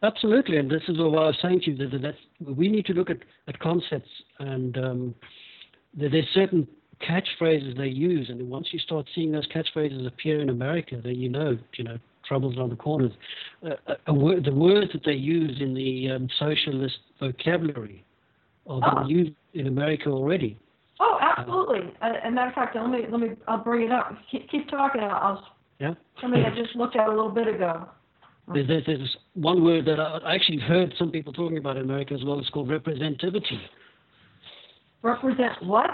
Absolutely, and this is what I was saying to you that, we need to look at, at concepts, and um, there's certain catchphrases they use, and once you start seeing those catchphrases appear in America, then you know, you know, troubles around the corners. Uh, a word, the words that they use in the um, socialist vocabulary are being oh. used in America already. Oh, absolutely. Uh, as a matter of fact, let me let me I'll bring it up. Keep, keep talking. I'll. Yeah. Something I just looked at a little bit ago. There's, there's, there's one word that I actually heard some people talking about in America as well. It's called representativity. Represent what?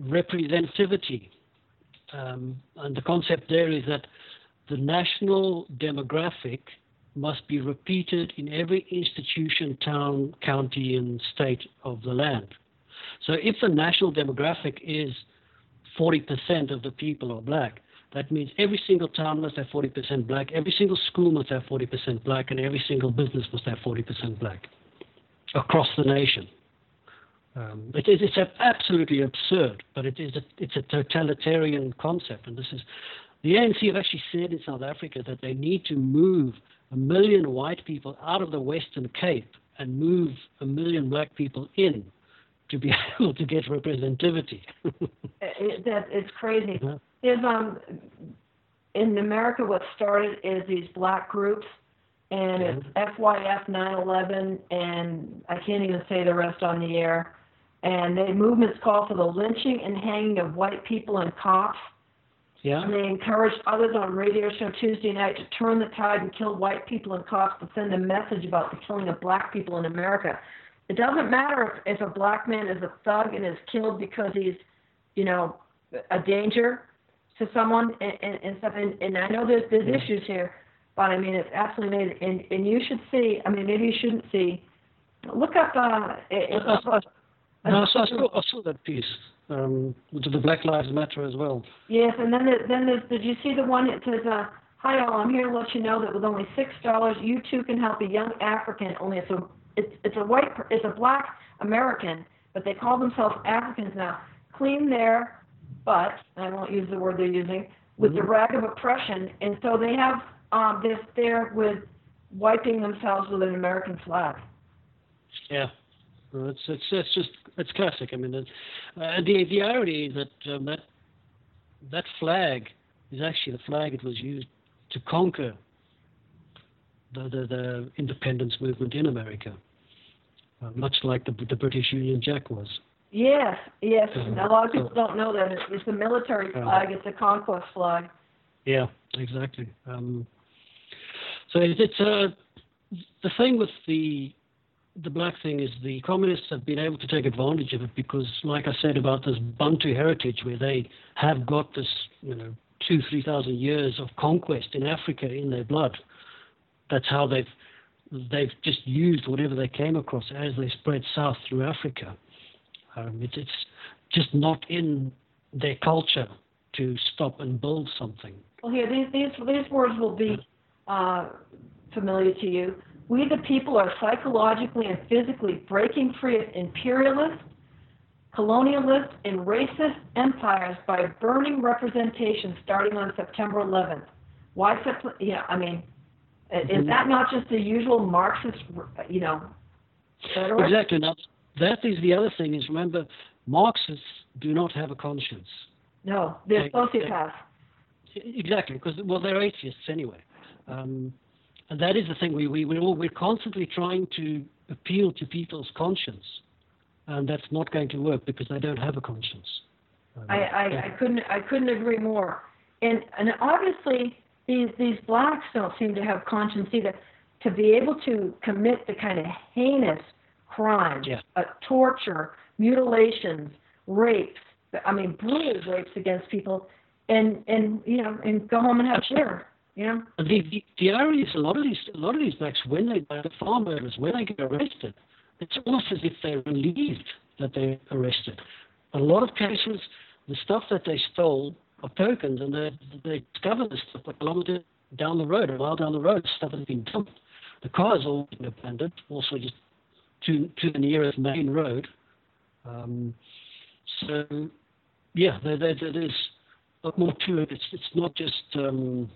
Representativity. Um, and the concept there is that the national demographic must be repeated in every institution, town, county, and state of the land. So if the national demographic is 40% of the people are black, that means every single town must have 40% black, every single school must have 40% black, and every single business must have 40% black across the nation. Um, it is, it's absolutely absurd, but it is a, it's a totalitarian concept. And this is the ANC have actually said in South Africa that they need to move a million white people out of the Western Cape and move a million black people in to be able to get representativity. it, that it's crazy. Yeah is um in America what started is these black groups and it's FYF 9/11 and I can't even say the rest on the air. And the movements call for the lynching and hanging of white people and cops. Yeah. And they encouraged others on radio show Tuesday night to turn the tide and kill white people and cops to send a message about the killing of black people in America. It doesn't matter if, if a black man is a thug and is killed because he's, you know, a danger to someone and, and, and stuff. And, and I know there's there's issues here, but I mean it's absolutely amazing. And and you should see. I mean maybe you shouldn't see. Look up. Uh, it, I, I, no, I, saw, I, saw, I saw that piece. Um, to the Black Lives Matter as well. Yes, and then there, then there's, did you see the one that says, uh, "Hi all, I'm here to let you know that with only six dollars, you too can help a young African. Only it's a it's it's a white it's a black American, but they call themselves Africans now. Clean their but I won't use the word they're using, with the mm-hmm. rag of oppression, and so they have um, this there with wiping themselves with an American flag. Yeah, well, it's it's it's just it's classic. I mean, uh, the the irony that um, that that flag is actually the flag that was used to conquer the the, the independence movement in America, uh, much like the the British Union Jack was. Yes, yes. Mhm. A lot of people don't know that it's, it's a military Yeah. flag. It's a conquest flag. Yeah, exactly. Um, so it, it's uh, the thing with the the black thing is the communists have been able to take advantage of it because, like I said about this Bantu heritage, where they have got this, you know, two three thousand years of conquest in Africa in their blood. That's how they've they've just used whatever they came across as they spread south through Africa. Um, it's it's just not in their culture to stop and build something. Well, here these these these words will be uh, familiar to you. We the people are psychologically and physically breaking free of imperialist, colonialist, and racist empires by burning representation starting on September 11th. Why? Yeah, I mean, is Mhm. that not just the usual Marxist, you know? rhetoric? Exactly. Now, that is the other thing is remember, Marxists do not have a conscience. No, they're They- sociopaths. Exactly, because well, they're atheists anyway, um, and that is the thing. We we we're, all, we're constantly trying to appeal to people's conscience, and that's not going to work because they don't have a conscience. Um, I, I, yeah. I couldn't I couldn't agree more. And and obviously these these blacks don't seem to have conscience either. To be able to commit the kind of heinous crimes, Yeah. uh, torture, mutilations, rapes, I mean brutal rapes against people, and and you know and go home and have dinner. You know. And the, the, the irony is a lot of these a lot of these blacks when they the farm murderers when they get arrested, it's almost as if they're relieved that they're arrested. A lot of cases, the stuff that they stole are tokens, and they they discover this stuff a kilometer down the road, a mile down the road, stuff has been dumped. The cars all been abandoned, also just to to the nearest main road. Um, so yeah, there, there, there's a lot more to it. It's it's not just um,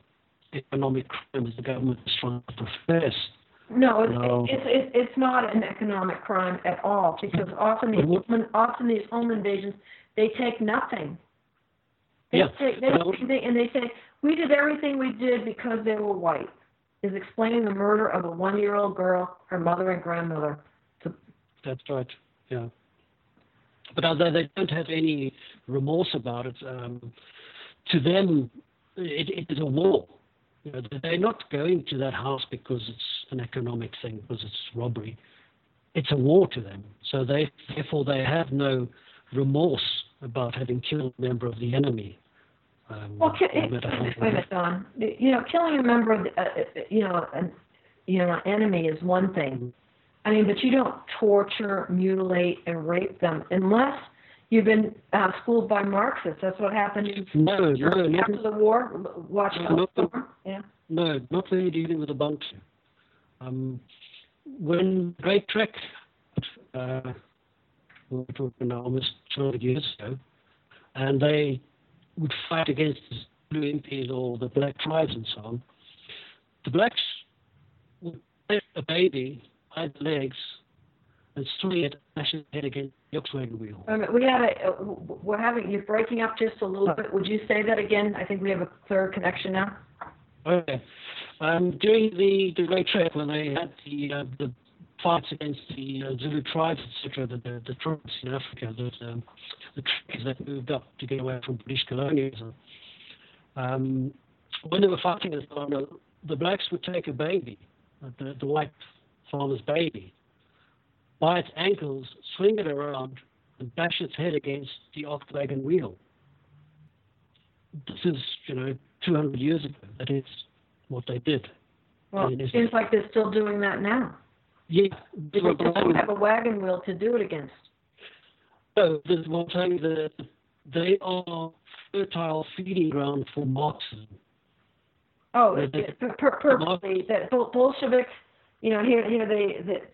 economic crime as the government is trying to profess. No, it's, No. it's it's it's not an economic crime at all because often these But what- home- often these home invasions they take nothing. They Yeah, they, but I would- they, and they say we did everything we did because they were white. Is explaining the murder of a one-year-old girl, her mother and grandmother. That's right. Yeah. But although they don't have any remorse about it, um, to them, it, it is a war. You know, they're not going to that house because it's an economic thing, because it's robbery. It's a war to them. So they, therefore, they have no remorse about having killed a member of the enemy. Um, Well, ki- it, wait a minute, Don. You know, killing a member of the, uh, uh, you know, an, you know, an enemy is one thing. I mean, but you don't torture, mutilate, and rape them unless you've been uh, schooled by Marxists. That's what happened in No, no, Germany after the war. Watch No, not the- Yeah. No, not really dealing with Ubuntu. Um, when Great Trek, uh, we we're talking almost 200 years ago, and they would fight against the Zulu impis or the black tribes and so on, the blacks would take a baby by the legs and swing it, bash its head against the ox wagon wheel. Minute, we had a, we're having, you're breaking up just a little bit. Would you say that again? I think we have a clear connection now. Okay. Um, during the, the Great Trek, when they had the, uh, the fights against the uh, Zulu tribes, etc., the, the, the tribes in Africa, the, um, the tribes that moved up to get away from British colonialism, um, when they were fighting this time, the, the blacks would take a baby, uh, the, the white farmer's baby, by its ankles, swing it around, and bash its head against the ox wagon wheel. This is, you know, 200 years ago. That is what they did. Well, it seems like they're still doing that now. Yeah, They but just don't have a wagon wheel to do it against. no, this is what I'm that they are fertile feeding ground for Marxism. Oh, Yeah, it, per, per, purposely, that Bolsheviks, you know, here, here they, that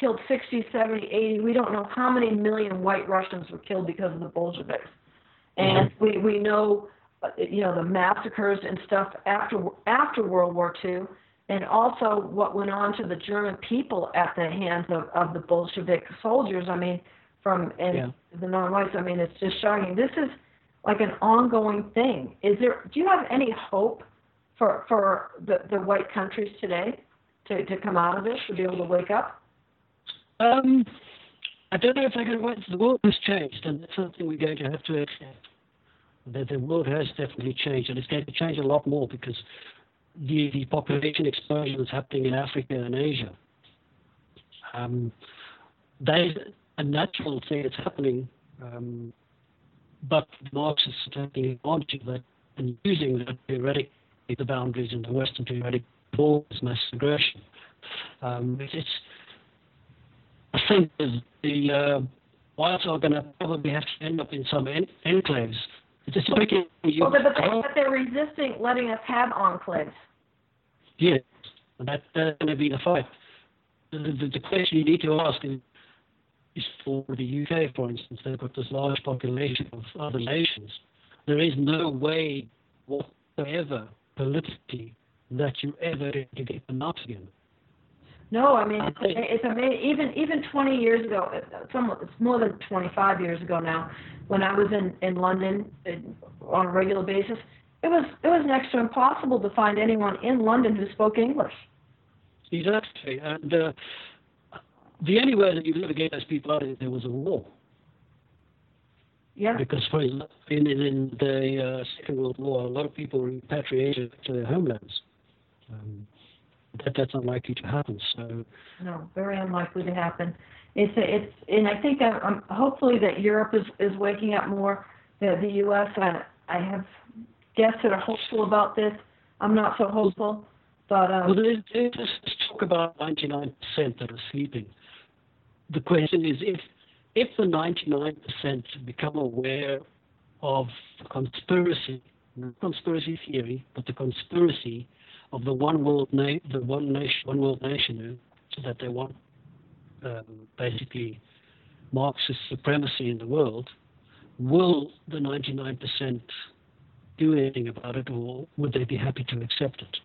killed 60, 70, 80, we don't know how many million white Russians were killed because of the Bolsheviks. And we, we know, uh, you know, the massacres and stuff after, after World War II, and also what went on to the German people at the hands of, of the Bolshevik soldiers. I mean, from, and Yeah. the non-whites, I mean, it's just shocking. This is like an ongoing thing. Is there, do you have any hope for for the the white countries today to to come out of this to be able to wake up? Um, I don't know if they're going to. The world has changed, and that's something we're going to have to accept. That the world has definitely changed, and it's going to change a lot more because the, the population explosion that's happening in Africa and Asia. Um, that is a natural thing that's happening, um, but Marxists are taking advantage of that and using that to eradicate the boundaries in the West and to eradicate all this mass aggression. Um, it's, I think the uh, whites are going to probably have to end up in some en- enclaves. It's just you. Well, but, but they're resisting letting us have enclaves. Yes, that, that's going to be the fight. The, the, the, question you need to ask is, is for the UK, for instance, they've got this large population of other nations. There is no way whatsoever politically that you ever to get them out again. No, I mean it's, amazing. Even even 20 years ago, somewhat it's more than 25 years ago now, when I was in in London on a regular basis, it was it was next to impossible to find anyone in London who spoke English. Exactly, and uh, the only way that you could get those people out is there was a war. Yeah. Because for in in, in the uh, Second World War, a lot of people repatriated to their homelands. Um, that that's unlikely to happen. So no, very unlikely to happen. It's a, it's and I think I'm, I'm hopefully that Europe is is waking up more. The the U.S. I I have guests that are hopeful about this. I'm not so hopeful, but um, well, there's, there's, let's talk about 99% that are sleeping. The question is if if the 99% become aware of the conspiracy, not conspiracy theory, but the conspiracy of the one world na- the one nation one world nation that they want um, basically Marxist supremacy in the world, will the 99% do anything about it, or would they be happy to accept it?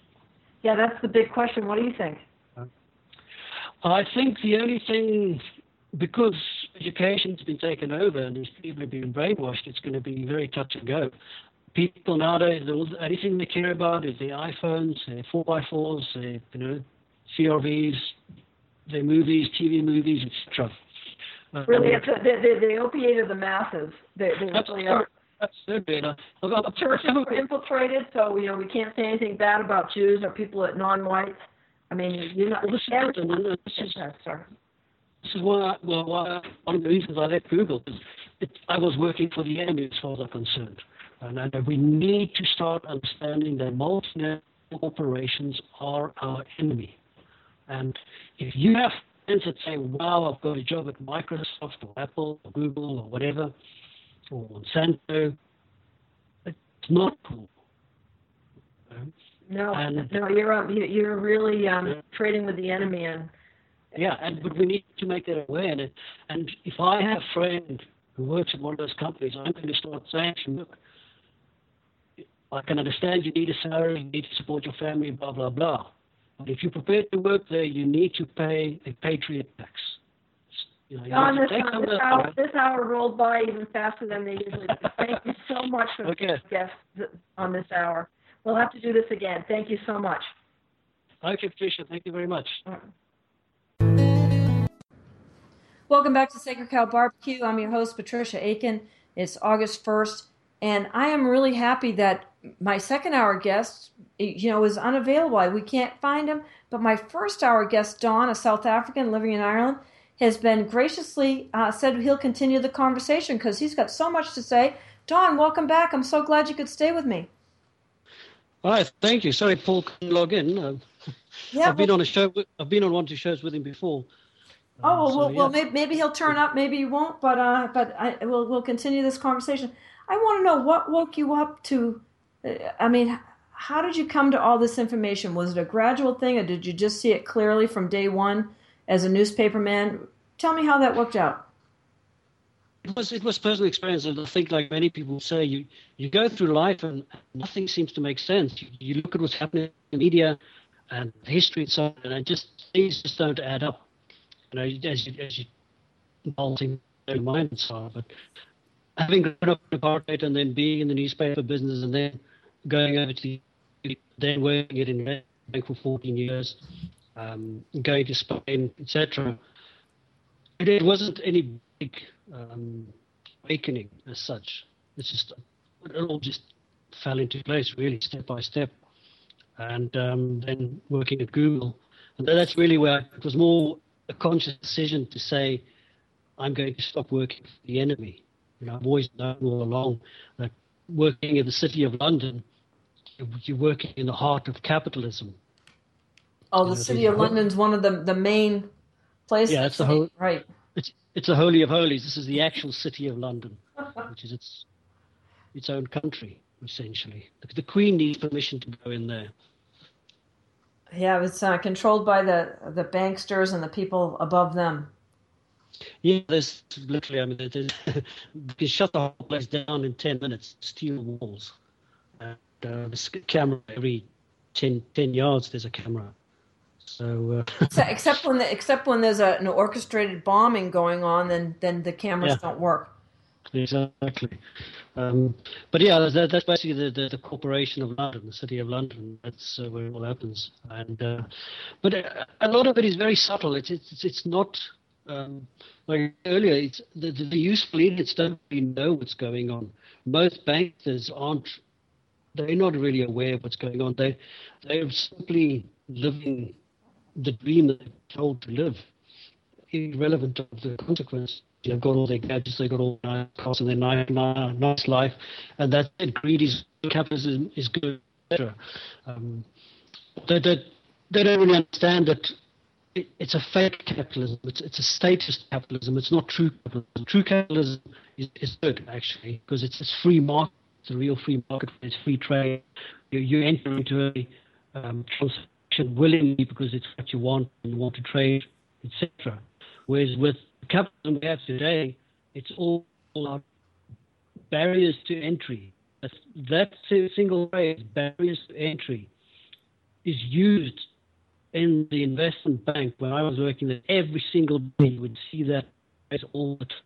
Yeah, that's the big question. What do you think? I think the only thing, because education's been taken over and these people have been brainwashed, it's going to be very touch and go people nowadays, the anything they care about is the iPhones, the 4x4s, the you know, CRVs, the movies, TV movies, etc. Uh, really, it's a, the, the, the opiate of the masses. They, they really are. Absolutely. The church infiltrated, so you know we can't say anything bad about Jews or people that non-whites. I mean, you're not. Well, this, is, this, is, this is why, well, why, one of the reasons I left Google is I was working for the enemy as far as I'm concerned. And we need to start understanding that multinational corporations are our enemy. And if you have friends that say, wow, I've got a job at Microsoft or Apple or Google or whatever, or Monsanto, it's not cool. No, and, no, you're um, you're really um, trading with the enemy, and yeah, and but we need to make that aware. And, and if I have a friend who works at one of those companies, I'm going to start saying, look, I can understand you need a salary, you need to support your family, blah, blah, blah. But if you're prepared to work there, you need to pay a patriot tax. You know, John, this, time, this, hour, this hour rolled by even faster than they usually do. Thank you so much for okay. guests on this hour. We'll have to do this again. Thank you so much. Okay, Patricia. Thank you very much. Mm. Welcome back to Sacred Cow Barbecue. I'm your host, Patricia Aitken. It's August 1st, and I am really happy that my second hour guest, you know, is unavailable. We can't find him. But my first hour guest, Don, a South African living in Ireland, has been graciously uh, said he'll continue the conversation because he's got so much to say. Don, welcome back. I'm so glad you could stay with me. All right, thank you. Sorry, Paul couldn't log in. Uh, yeah, I've been on a show. I've been on one or two shows with him before. Oh well, so, well, yeah. well maybe, maybe, he'll turn up. Maybe he won't. But uh, but I, we'll we'll continue this conversation. I want to know what woke you up to uh, I mean, how did you come to all this information? Was it a gradual thing, or did you just see it clearly from day one as a newspaperman? Tell me how that worked out. It was it was personal experience, and I think, like many people say, you you go through life and nothing seems to make sense. You, you look at what's happening in media and history and so on, and just things just don't add up. You know, as you as you multi mind and so on. But having grown up in apartheid and then being in the newspaper business and then going over to then working in bank for 14 years, um, going to Spain, etc. it, it wasn't any big um, awakening as such. It's just it all just fell into place really step by step, and um, then working at Google, and that's really where it was more a conscious decision to say, I'm going to stop working for the enemy. You know, I've always known all along that working in the city of London, you're working in the heart of capitalism. Oh, the city of London's one of the the main places. Yeah, it's the whole right. It's it's the holy of holies. This is the actual city of London, which is its its own country essentially. The, the Queen needs permission to go in there. Yeah, it's uh, controlled by the the banksters and the people above them. Yeah, there's literally. I mean, there's, you can shut the whole place down in ten minutes. Steel walls, and uh, camera every 10, 10 yards. There's a camera. So uh, except when the, except when there's a, an orchestrated bombing going on, then then the cameras yeah. don't work. Exactly. Um, but yeah, that, that's basically the, the, the, corporation of London, the city of London. That's uh, where it all happens. And uh, but uh, a lot of it is very subtle. It's it's it's not um, like earlier. It's the, the useful idiots don't really know what's going on. Most bankers aren't. They're not really aware of what's going on. They they're simply living the dream that they're told to live, irrelevant of the consequence. They've got all their gadgets, they've got all their cars and their nice, nice life, and that's it. Greed is capitalism is good, etc. Um, they, they, they don't really understand that it, it's a fake capitalism. It's, it's a statist capitalism. It's not true capitalism. True capitalism is, is good actually because it's, it's free market. It's a real free market. It's free trade. You, you enter into a um, transaction willingly because it's what you want and you want to trade, etc. Whereas with capitalism we have today, it's all about barriers to entry. That single phrase, barriers to entry, is used in the investment bank when I was working there. Every single day you would see that all the time.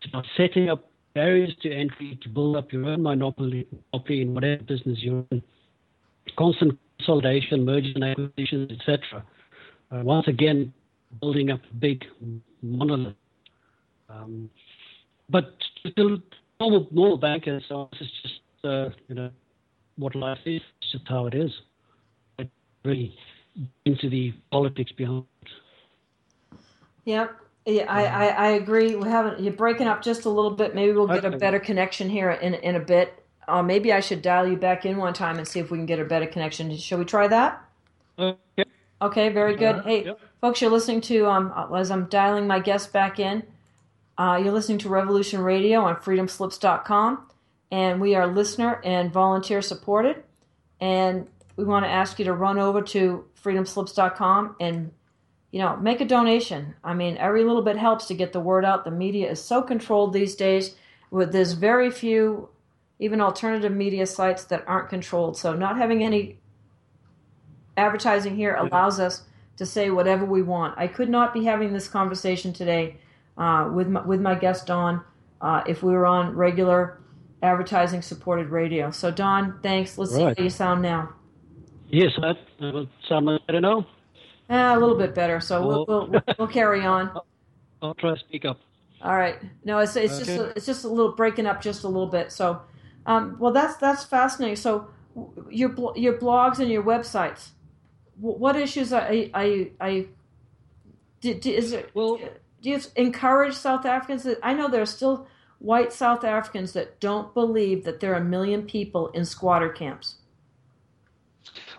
It's about setting up barriers to entry to build up your own monopoly, monopoly in whatever business you're in. Constant consolidation, mergers and acquisitions, etc. Uh, once again, building up a big monolith. Um, but the normal, normal bankers, so it's just uh, you know what life is. It's just how it is. It really into the politics behind. It. Yeah, I, I, I, agree. We haven't. You're breaking up just a little bit. Maybe we'll get a better connection here in in a bit. Uh, maybe I should dial you back in one time and see if we can get a better connection. Shall we try that? Okay. Okay, very good. Hey, yep. folks, you're listening to um as I'm dialing my guest back in. Uh, you're listening to Revolution Radio on freedomslips.com, and we are listener and volunteer supported. And we want to ask you to run over to freedomslips.com and you know make a donation. I mean, every little bit helps to get the word out. The media is so controlled these days. With there's very few, even alternative media sites that aren't controlled. So not having any advertising here allows us to say whatever we want. I could not be having this conversation today uh, with my, with my guest Don uh, if we were on regular advertising supported radio. So Don, thanks. Let's right. see how you sound now. Yes, that will sound better now. Ah, a little bit better. So we'll, we'll, we'll, we'll carry on. I'll try to speak up. All right. No, it's it's okay. just a, it's just a little breaking up just a little bit. So, um, well, that's that's fascinating. So, your your blogs and your websites what issues are I I is it well do you encourage South Africans that I know there are still white South Africans that don't believe that there are a million people in squatter camps.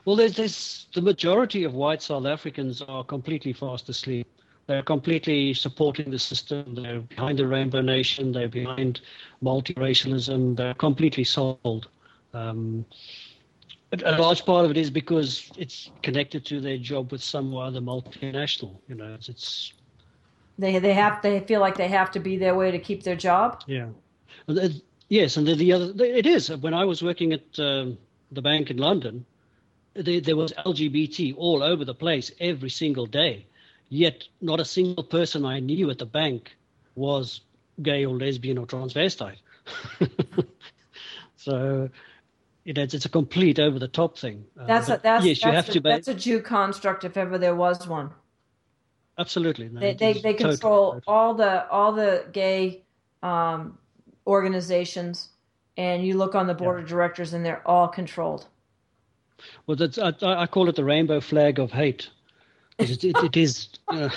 Well, there's, there's the majority of white South Africans are completely fast asleep. They're completely supporting the system. They're behind the Rainbow Nation. They're behind multiracialism. They're completely sold. Um, a large part of it is because it's connected to their job with some other multinational. You know, it's, it's they they have they feel like they have to be their way to keep their job. Yeah, yes, and the, the other it is when I was working at um, the bank in London, there, there was LGBT all over the place every single day, yet not a single person I knew at the bank was gay or lesbian or transvestite. so it it's a complete over the top thing. Uh, that's a, that's, yes, that's, you have a, to. That's a Jew construct if ever there was one. Absolutely. No, they they, they totally- control all the all the gay um, organizations, and you look on the board of directors, and they're all controlled. Well, that's, I, I call it the rainbow flag of hate. It, it, it is.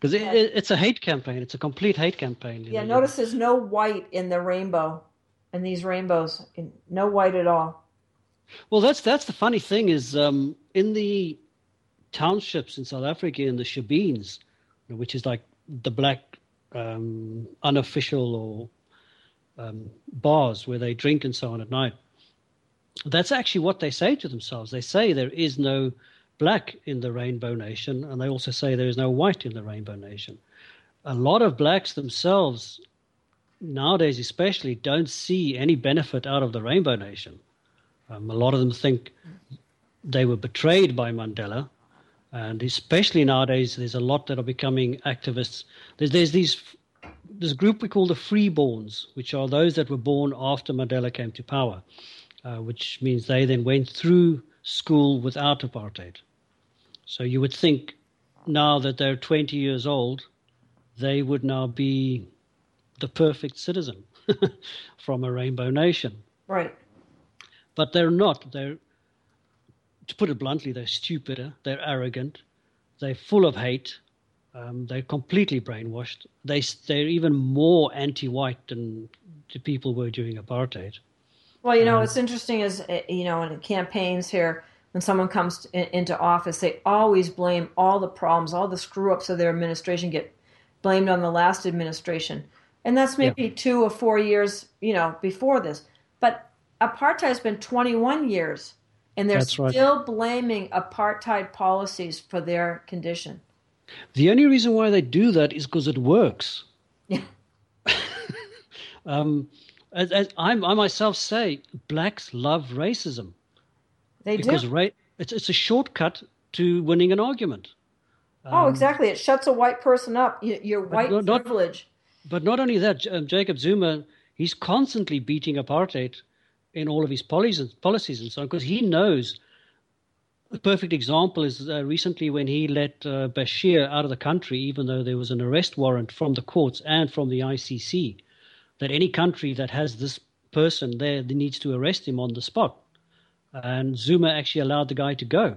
Because it, it, it's a hate campaign. It's a complete hate campaign. Yeah, know. notice there's no white in the rainbow, in these rainbows, no white at all. Well, that's that's the funny thing is um, in the townships in South Africa, in the shebeens, which is like the black um, unofficial or um, bars where they drink and so on at night. That's actually what they say to themselves. They say there is no black in the Rainbow Nation, and they also say there is no white in the Rainbow Nation. A lot of blacks themselves, nowadays especially, don't see any benefit out of the Rainbow Nation. Um, a lot of them think they were betrayed by Mandela, and especially nowadays, there's a lot that are becoming activists. There's, there's these this group we call the freeborns, which are those that were born after Mandela came to power, uh, which means they then went through school without apartheid. So you would think now that they're 20 years old, they would now be the perfect citizen from a rainbow nation Right. but they're not. They're, to put it bluntly, they're stupider, they're arrogant, they're full of hate, um, they're completely brainwashed. They, they're even more anti white than the people were during apartheid. Well, you know, Um, what's interesting is, uh, you know, in campaigns here, when someone comes to, in, into office, they always blame all the problems, all the screw ups of their administration get blamed on the last administration. And that's maybe two or four years, you know, before this. But apartheid's been 21 years, and they're That's right. still blaming apartheid policies for their condition. The only reason why they do that is because it works. Yeah. Um, as, as I, I myself say, blacks love racism They because do. ra- it's, it's a shortcut to winning an argument. oh, Um, exactly. It shuts a white person up. Your white not- not- privilege. But not only that, um, Jacob Zuma, he's constantly beating apartheid in all of his policies, policies and so on, because he knows. A perfect example is uh, recently when he let uh, Bashir out of the country, even though there was an arrest warrant from the courts and from the ICC, that any country that has this person there needs to arrest him on the spot. And Zuma actually allowed the guy to go.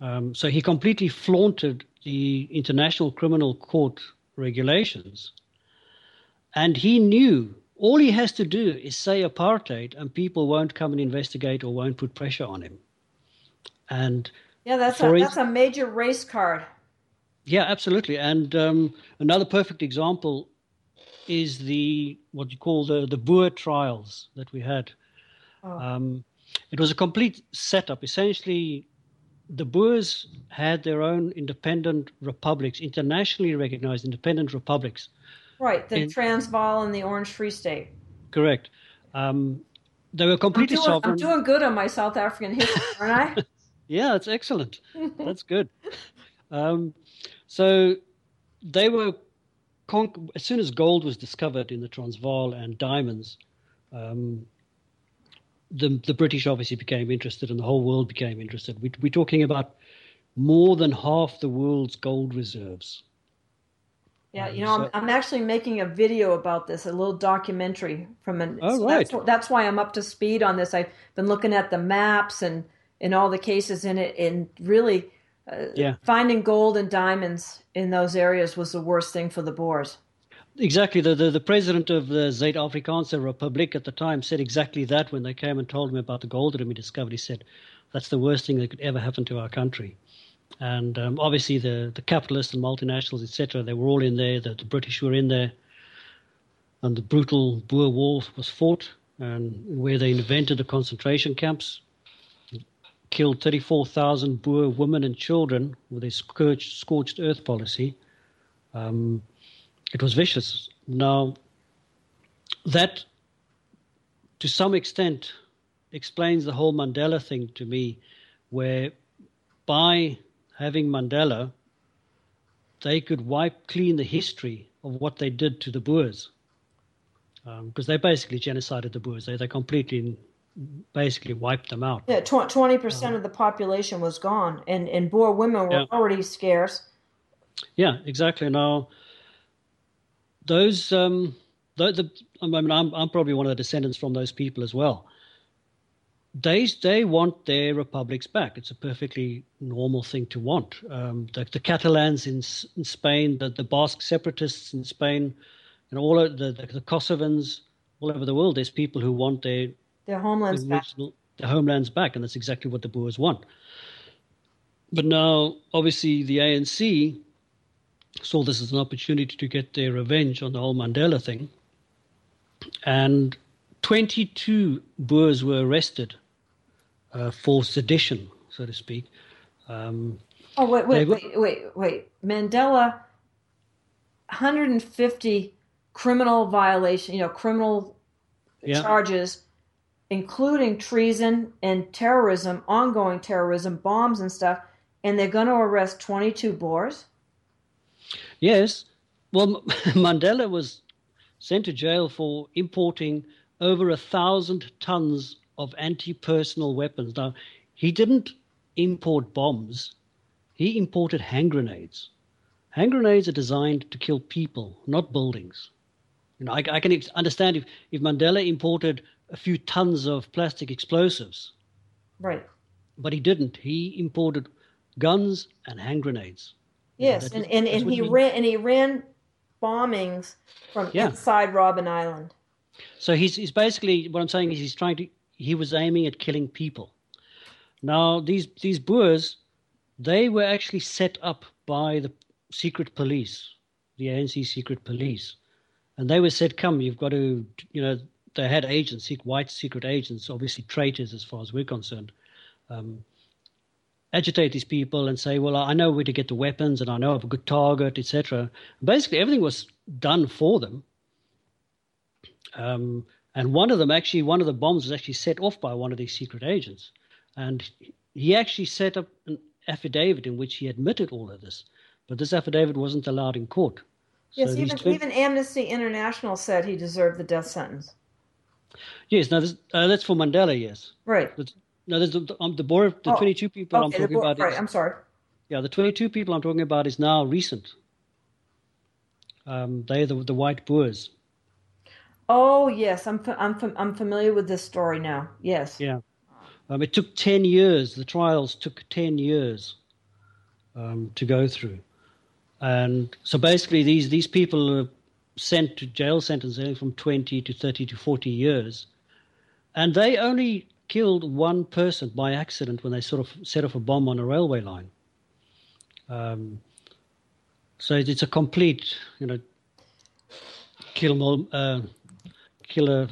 Um, so he completely flaunted the International Criminal Court regulations. And he knew all he has to do is say apartheid, and people won't come and investigate or won't put pressure on him. And Yeah, that's a, that's a major race card. yeah, absolutely. And um, another perfect example is the what you call the the Boer trials that we had. Oh. Um, it was a complete setup. Essentially, the Boers had their own independent republics, internationally recognized independent republics. Right, the in- Transvaal and the Orange Free State. Correct. Um, they were I'm completely doing, sovereign. I'm doing good on my South African history, aren't I? Yeah, that's excellent. that's good. Um, so they were con- as soon as gold was discovered in the Transvaal and diamonds, um, the the British obviously became interested, and the whole world became interested. We, we're talking about more than half the world's gold reserves. Yeah, Um, you know, I'm, I'm actually making a video about this, a little documentary from an. Oh, so right. That's, that's why I'm up to speed on this. I've been looking at the maps and and all the cases in it, and really, Yeah. finding gold and diamonds in those areas was the worst thing for the Boers. Exactly. The, the, the president of the Zuid-Afrikaanse Republic at the time said exactly that when they came and told him about the gold that we discovered. He said, that's the worst thing that could ever happen to our country. And um, obviously the, the capitalists and multinationals, etc., they were all in there. The, the British were in there. And the brutal Boer War was fought, and where they invented the concentration camps, killed 34,000 Boer women and children with their scorched, scorched earth policy. Um, it was vicious. Now, that to some extent explains the whole Mandela thing to me, where by having Mandela, they could wipe clean the history of what they did to the Boers. Because they basically genocided the Boers. They, they completely basically wiped them out. Yeah, twenty percent of the population was gone, and and Boer women were Yeah. already scarce. Yeah, exactly. Now, those, um, the, the, I mean, I'm, I'm probably one of the descendants from those people as well. They, they want their republics back. It's a perfectly normal thing to want. Um, the, the Catalans in, in Spain, the, the Basque separatists in Spain, and all of the, the, the Kosovans all over the world, there's people who want their Their homelands back. original, their homelands back, and that's exactly what the Boers want. But now, obviously, the ANC saw this as an opportunity to get their revenge on the whole Mandela thing, and 22 Boers were arrested uh, for sedition, so to speak. Um, Oh wait, wait, were- wait, wait, wait. Mandela, 150 criminal violation, you know, criminal Yeah. charges, including treason and terrorism, ongoing terrorism, bombs and stuff, and they're going to arrest 22 Boers. Yes. Well, Mandela was sent to jail for importing over a thousand tons of anti personal weapons. Now, he didn't import bombs, he imported hand grenades. Hand grenades are designed to kill people, not buildings. You know, I, I can understand if, if Mandela imported a few tons of plastic explosives, Right. but he didn't. He imported guns and hand grenades. Yes, that and, is- and, and he ran and he ran bombings from Yeah. inside Robben Island. So he's, he's basically what I'm saying is he's trying to he was aiming at killing people. Now these these Boers, they were actually set up by the secret police, the ANC secret police, and they were said, "Come, you've got to," you know, they had agents, white secret agents, obviously traitors as far as we're concerned. Um, agitate these people and say, "Well, I know where to get the weapons, and I know of a good target, etc." Basically, everything was done for them. Um, and one of them actually, one of the bombs was actually set off by one of these secret agents. And he actually set up an affidavit in which he admitted all of this. But this affidavit wasn't allowed in court. Yes, So even even Amnesty International said he deserved the death sentence. Yes, now this, uh, that's for Mandela, yes. Right. No, there's the, um, the, Boer, the Oh, 22 people I'm talking Boer- about. right. Is, I'm sorry. yeah, the 22 people I'm talking about is now recent. Um, they're the, the white Boers. Oh yes, I'm I'm I'm familiar with this story now. Yes. Yeah. Um, it took 10 years. The trials took 10 years um, to go through. And so basically, these, these people are sent to jail sentences from 20 to 30 to 40 years. And they only killed one person by accident when they sort of set off a bomb on a railway line. Um, so it's a complete, you know, kill, uh, kill a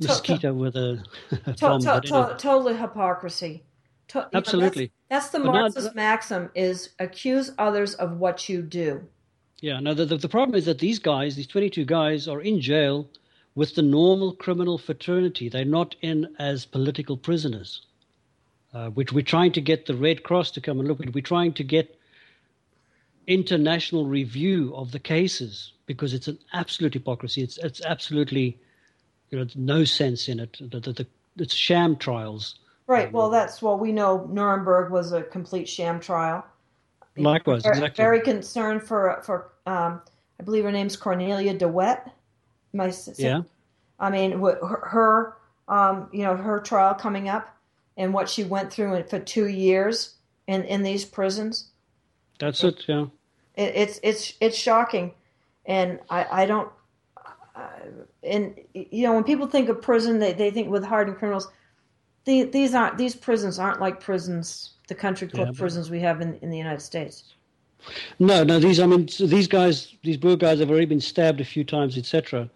mosquito with a To- bomb. to- to- hypocrisy. To- you know, Absolutely. that's, that's the not- Marxist maxim: is accuse others of what you do. Yeah, no, the, the, the problem is that these guys, these 22 guys, are in jail with the normal criminal fraternity. They're not in as political prisoners. Uh, which we're trying to get the Red Cross to come and look at. We're trying to get international review of the cases because it's an absolute hypocrisy. It's it's absolutely, you know, no sense in it. The, the, the, it's sham trials. Right. Well, that's well. We know Nuremberg was a complete sham trial. Likewise, Very, exactly. very concerned for for um, I believe her name's Cornelia de Wet. My s- Yeah. I mean, her, her um, you know, her trial coming up and what she went through in, for two years in in these prisons. That's it. Yeah. It, it's it's it's shocking, and I I don't. Uh, and you know, when people think of prison, they, they think with hardened criminals. The, these aren't these prisons aren't like prisons, the country club Yeah, but- prisons we have in, in the United States. No, no. These, I mean, so these guys, these Boer guys have already been stabbed a few times, etc.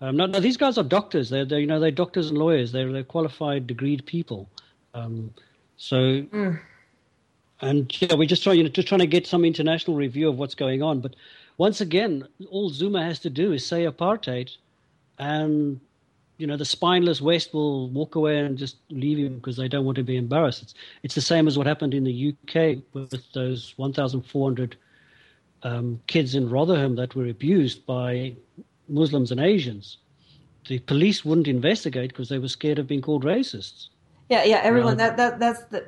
Um, no, no, these guys are doctors. They're, they're, you know, they're doctors and lawyers. They're, they're qualified, degreed people. Um, so, and yeah, we're just trying, you know, just trying to get some international review of what's going on. But once again, all Zuma has to do is say apartheid, and you know, the spineless West will walk away and just leave him because they don't want to be embarrassed. It's, it's the same as what happened in the UK with those 1,400 um, kids in Rotherham that were abused by Muslims and Asians. the police wouldn't investigate because they were scared of being called racists. Yeah, yeah, everyone. That that that's the.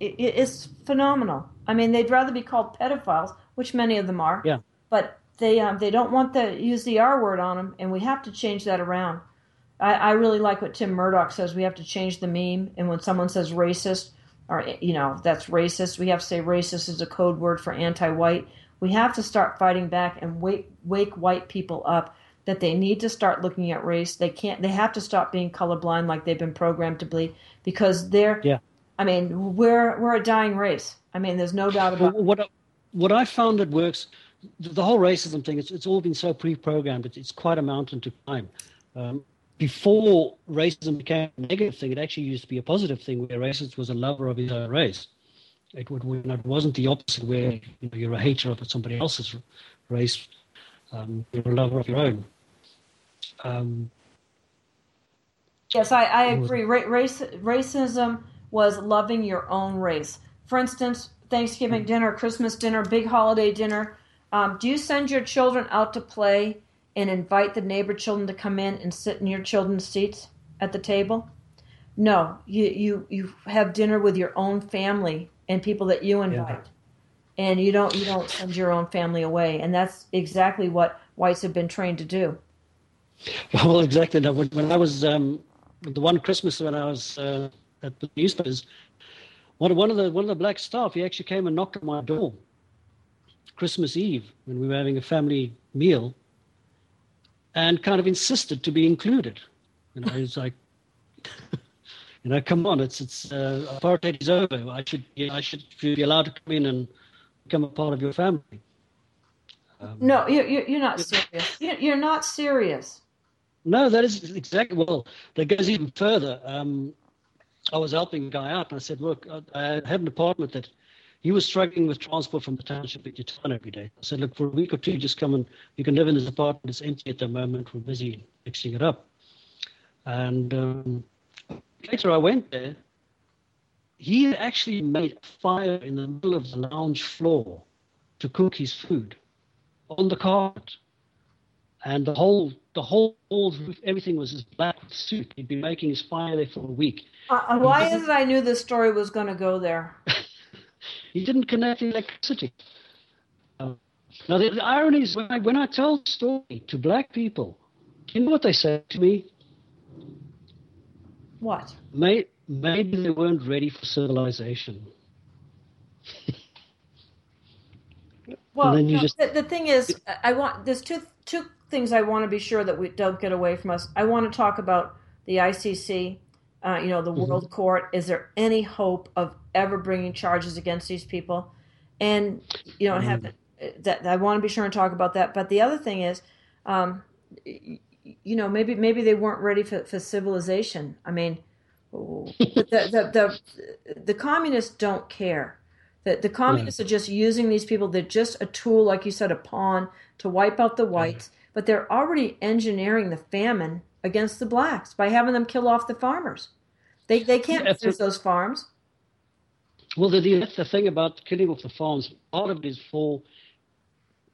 It, it's phenomenal. I mean, they'd rather be called pedophiles, which many of them are. Yeah. But they um, they don't want to use the R word on them, and we have to change that around. I, I really like what Tim Murdoch says. We have to change the meme, and when someone says racist, or you know that's racist, we have to say racist is a code word for anti-white. We have to start fighting back and wake wake white people up that they need to start looking at race. They can't. They have to stop being colorblind like they've been programmed to be because they're. Yeah. I mean, we're we're a dying race. I mean, there's no doubt about. What what I found that works, the whole racism thing. It's it's all been so pre-programmed. It's, it's quite a mountain to climb. Um, before racism became a negative thing, it actually used to be a positive thing where racist was a lover of his own race. It, would, it wasn't the opposite where you know, you're a hater of somebody else's race, um, you're a lover of your own. Um, yes, I, I agree. race, racism was loving your own race. For instance, Thanksgiving mm. dinner, Christmas dinner, big holiday dinner. Um, do you send your children out to play and invite the neighbor children to come in and sit in your children's seats at the table? No, you you you have dinner with your own family and people that you invite. Yeah. And you don't you don't send your own family away, and that's exactly what whites have been trained to do. Well, exactly. Now, when, when I was um, the one Christmas when I was uh, at the newspapers, one one of the one of the black staff he actually came and knocked on my door Christmas Eve when we were having a family meal, and kind of insisted to be included. You know, he's like, you know, come on, it's it's uh, apartheid is over. I should I should be allowed to come in and become a part of your family. Um, no, you're you're not serious. You're not serious. No, that is exactly well. That goes even further. Um, I was helping a guy out, and I said, "Look, I had an apartment that he was struggling with transport from the township to town every day. I said, look, for a week or two, just come and you can live in this apartment. It's empty at the moment. We're busy fixing it up." And um, later, I went there. He had actually made a fire in the middle of the lounge floor to cook his food on the carpet, and the whole the whole roof, everything was as black with soot. He'd been making his fire there for a week. Uh, uh why is it I knew this story was going to go there? he didn't connect electricity. Uh, now, the, the, irony is when I, when I tell the story to black people, you know what they say to me? What? May, maybe they weren't ready for civilization. well, no, just... the, the thing is, I want there's two two things I want to be sure that we don't get away from us. I want to talk about the ICC, uh, you know, the mm-hmm. World Court. Is there any hope of ever bringing charges against these people? And you know, mm-hmm. have that. I want to be sure and talk about that. But the other thing is, um, you know, maybe maybe they weren't ready for, for civilization. I mean, the, the, the, the communists don't care. The, the communists yeah. are just using these people. They're just a tool, like you said, a pawn to wipe out the whites but they're already engineering the famine against the blacks by having them kill off the farmers. They, they can't yeah, produce those farms. Well, the, the, the thing about killing off the farms, part of it is for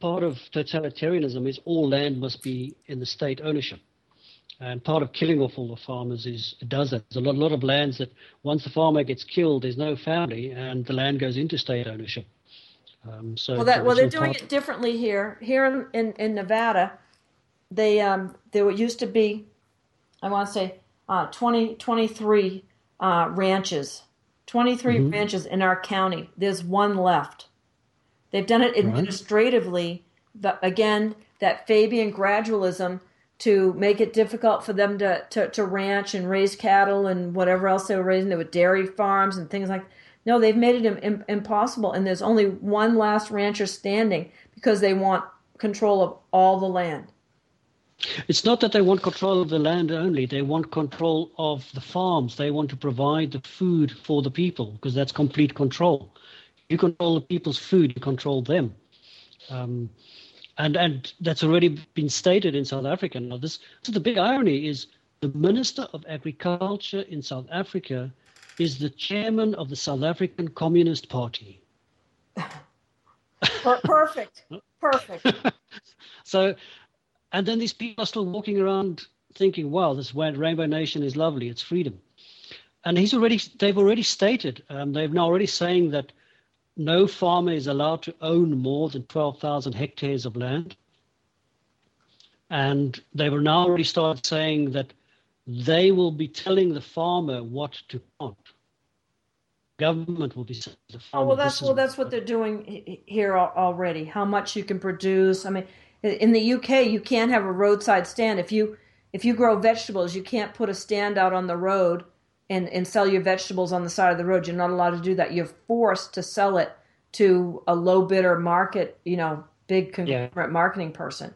part of totalitarianism is all land must be in the state ownership. And part of killing off all the farmers is it does that. There's a lot, lot of lands that once the farmer gets killed, there's no family, and the land goes into state ownership. Um, so well, that, well, they're doing it differently here. Here in, in, in Nevada, they um, there used to be, I want to say, uh, 20, 23 uh, ranches, 23 mm-hmm. ranches in our county. There's one left. They've done it administratively, but again, that Fabian gradualism to make it difficult for them to, to, to ranch and raise cattle and whatever else they were raising. There were dairy farms and things like No, they've made it Im- impossible. And there's only one last rancher standing because they want control of all the land. It's not that they want control of the land only, they want control of the farms. They want to provide the food for the people because that's complete control. You control the people's food, you control them. Um, and and that's already been stated in South Africa. Now, this so the big irony is the Minister of Agriculture in South Africa is the chairman of the South African Communist Party. Perfect. Perfect. so and then these people are still walking around thinking, "Wow, this Rainbow Nation is lovely. It's freedom." And he's already they've already stated um, they've now already saying that no farmer is allowed to own more than twelve thousand hectares of land. And they will now already start saying that they will be telling the farmer what to plant. Government will be saying the farmer. Oh well, that's well, that's what they're doing here already. How much you can produce. I mean, in the UK, you can't have a roadside stand if you if you grow vegetables. You can't put a stand out on the road and and sell your vegetables on the side of the road. You're not allowed to do that. You're forced to sell it to a low bidder market. You know, big conglomerate yeah. marketing person.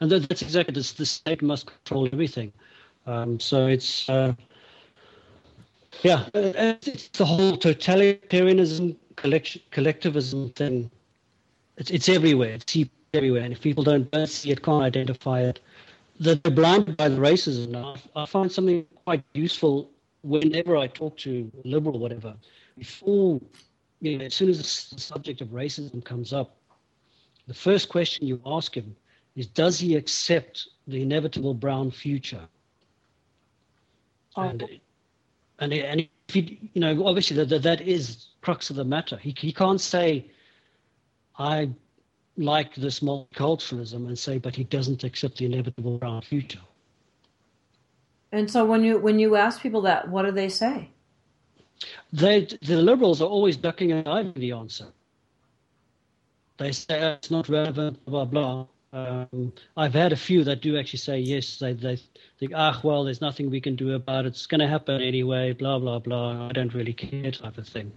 And that's exactly this. The state must control everything. Um, so it's uh, yeah, it's the whole totalitarianism, collectivism thing. It's it's everywhere. It's everywhere, and if people don't, see it, can't identify it, they're blinded by the racism. Now, I find something quite useful whenever I talk to a liberal, or whatever. Before, you know, as soon as the subject of racism comes up, the first question you ask him is, does he accept the inevitable brown future? Oh. And, and, and if he, you know, obviously that, that is crux of the matter. He, he can't say, I like this multiculturalism and say, but he doesn't accept the inevitable brown future. And so when you when you ask people that, what do they say? They the liberals are always ducking and diving the answer. They say oh, it's not relevant, blah blah. Um, I've had a few that do actually say yes. They they think, ah, well, there's nothing we can do about it. It's going to happen anyway. Blah blah blah. I don't really care, type of thing.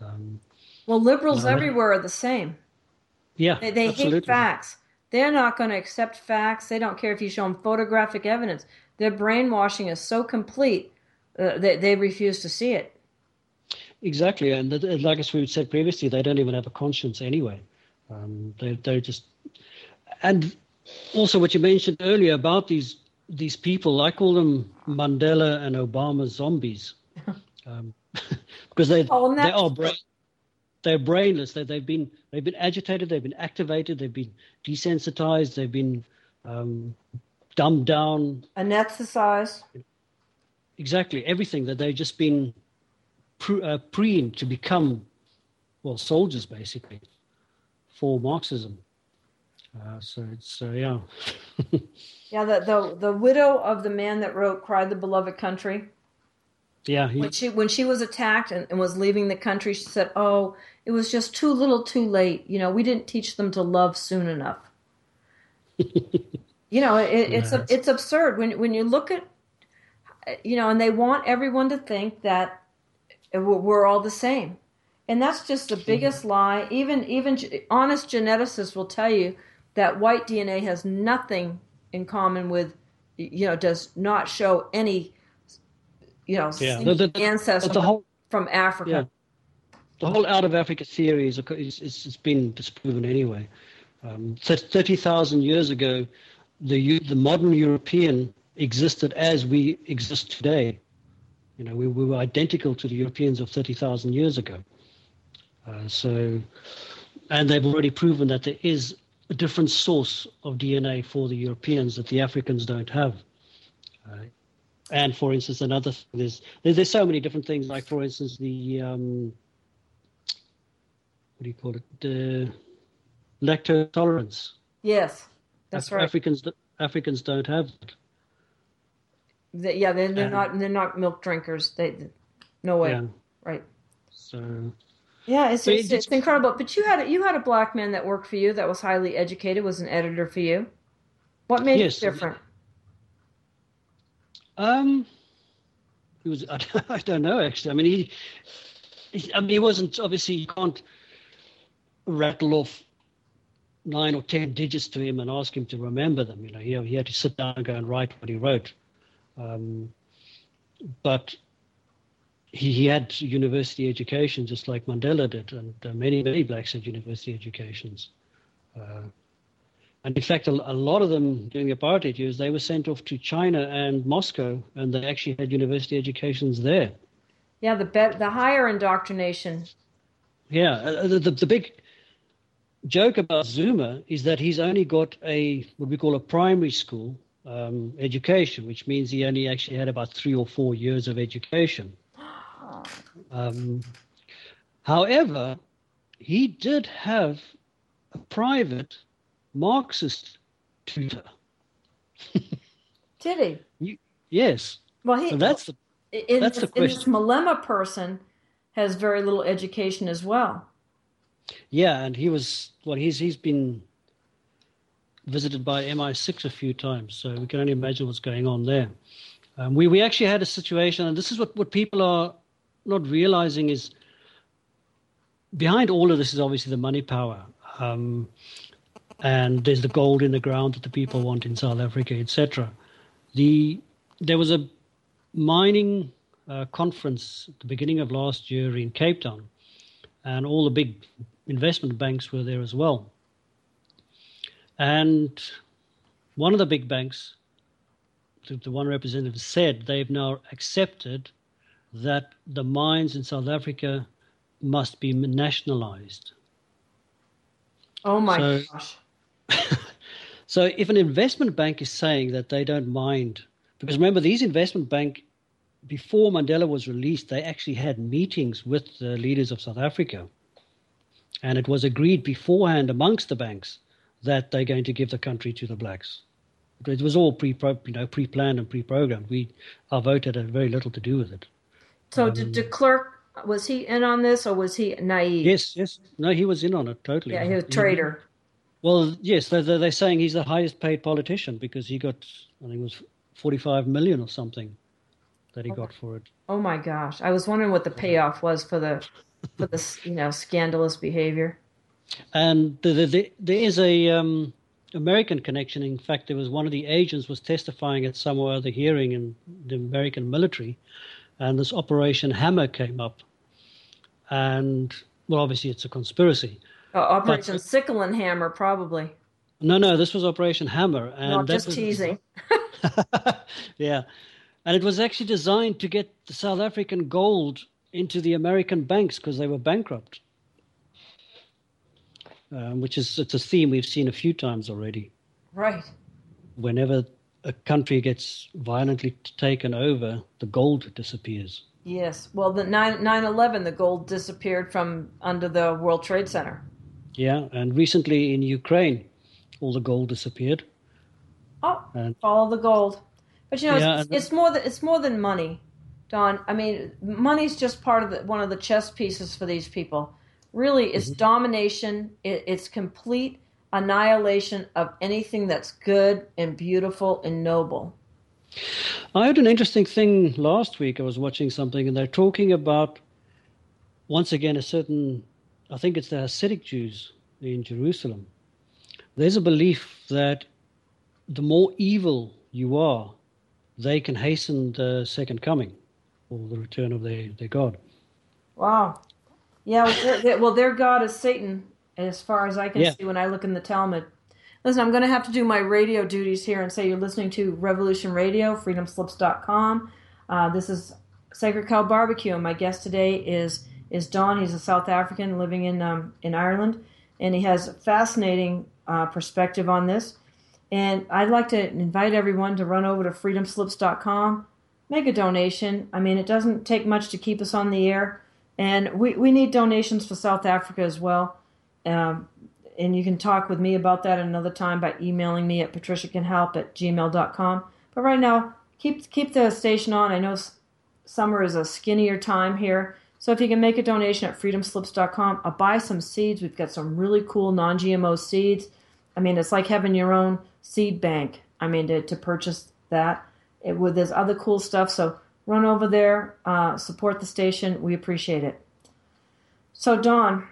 Um, well, liberals everywhere are the same. Yeah, they, they hate facts. They're not going to accept facts. They don't care if you show them photographic evidence. Their brainwashing is so complete uh, that they refuse to see it. Exactly, and like as we said previously, they don't even have a conscience anyway. Um, they, they're just, and also what you mentioned earlier about these these people, I call them Mandela and Obama zombies, um, because they oh, they are brain, they're brainless. They, they've been they've been agitated. They've been activated. They've been desensitized. They've been um, dumbed down, anesthetized. Exactly everything that they've just been pre- uh, preened to become, well, soldiers basically, for Marxism. Uh, so it's uh, yeah. yeah, the, the the widow of the man that wrote "Cry the Beloved Country." Yeah, he, when she when she was attacked and, and was leaving the country, she said, "Oh, it was just too little, too late. You know, we didn't teach them to love soon enough." you know, it, it's a, it's absurd when when you look at, you know, and they want everyone to think that we're all the same, and that's just the biggest lie. Even even honest geneticists will tell you that white DNA has nothing in common with, you know, does not show any, you know, yeah. the, the, ancestors the whole, from Africa. Yeah the whole out of Africa theory is, is, is been disproven anyway. Um, 30,000 years ago, the, the modern European existed as we exist today. You know, we, we were identical to the Europeans of 30,000 years ago. Uh, so, and they've already proven that there is a different source of DNA for the Europeans that the Africans don't have. Uh, and for instance, another thing, there's, there's so many different things, like for instance, the um, what do you call it? The lactose tolerance. Yes, that's Af- right. Africans Africans don't have it. The, yeah, they're, they're not they're not milk drinkers. They, no way. Yeah. Right. So. Yeah, it's, it's, it's, incredible. But you had a you had a black man that worked for you that was highly educated, was an editor for you. What made yes, it different? Um, he was I, don't know actually. I mean, he, he I mean, he wasn't obviously you can't rattle off nine or ten digits to him and ask him to remember them. You know, he, he had to sit down and go and write what he wrote. Um, but he, he had university education just like Mandela did, and uh, many, many blacks had university educations. Uh, and in fact, a, a, lot of them during the apartheid years, they were sent off to China and Moscow, and they actually had university educations there. Yeah, the be- the higher indoctrination. Yeah, uh, the, the, the big joke about Zuma is that he's only got a what we call a primary school um, education, which means he only actually had about three or four years of education. Um, however, he did have a private Marxist tutor. Did he? Yes. Well, he. So that's the. In, that's the question. this Malema person has very little education as well. Yeah, and he was well. He's he's been visited by MI6 a few times, so we can only imagine what's going on there. Um, we we actually had a situation, and this is what what people are not realizing is behind all of this is obviously the money power. Um, and there's the gold in the ground that the people want in South Africa, etc. The there was a mining uh, conference at the beginning of last year in Cape Town, and all the big investment banks were there as well. And one of the big banks, the, the one representative said they've now accepted that the mines in South Africa must be nationalized. Oh my so, gosh. so if an investment bank is saying that they don't mind, because remember, these investment bank, before Mandela was released, they actually had meetings with the leaders of South Africa. And it was agreed beforehand amongst the banks that they're going to give the country to the blacks. It was all pre you know pre-planned and pre-programmed. We our vote had very little to do with it. So um, did de Klerk was he in on this or was he naive? Yes, yes. No, he was in on it totally. Yeah, he was a traitor. Well, yes, they're, they're saying he's the highest paid politician because he got, I think it was 45 million or something that he oh, got for it. Oh my gosh. I was wondering what the payoff was for the, for this, you know, scandalous behavior. And the, the, the, there is a um, American connection. In fact, there was one of the agents was testifying at some other hearing in the American military, and this Operation Hammer came up. And well, obviously, it's a conspiracy. Uh, Operation Sickle and Hammer, probably. No, no, this was Operation Hammer, and no, just was, teasing. yeah, and it was actually designed to get the South African gold into the American banks because they were bankrupt. Um, which is it's a theme we've seen a few times already. Right. Whenever a country gets violently taken over, the gold disappears. Yes. Well, the 9 11, the gold disappeared from under the World Trade Center. Yeah, and recently in Ukraine, all the gold disappeared. Oh, and, follow the gold. But you know, yeah, it's, it's, more than it's more than money, Don. I mean, money's just part of the, one of the chess pieces for these people. Really, it's mm-hmm. domination. It, it's complete annihilation of anything that's good and beautiful and noble. I had an interesting thing last week. I was watching something, and they're talking about once again a certain I think it's the Hasidic Jews in Jerusalem. There's a belief that the more evil you are, they can hasten the second coming or the return of their, their God. Wow. Yeah, well their, well, their God is Satan, as far as I can yeah. see when I look in the Talmud. Listen, I'm going to have to do my radio duties here and say you're listening to Revolution Radio, freedomslips.com. Uh, this is Sacred Cow Barbecue, and my guest today is is Don. He's a South African living in um, in Ireland, and he has a fascinating uh, perspective on this. And I'd like to invite everyone to run over to freedomslips.com, make a donation. I mean, it doesn't take much to keep us on the air, and we, we need donations for South Africa as well. Um, and you can talk with me about that another time by emailing me at patriciacanhelp at gmail.com. But right now, keep keep the station on. I know summer is a skinnier time here, so if you can make a donation at freedomslips.com, I'll buy some seeds. We've got some really cool non-GMO seeds. I mean, it's like having your own seed bank. I mean, to, to purchase that. It, with there's other cool stuff. So run over there, uh, support the station. We appreciate it. So Don,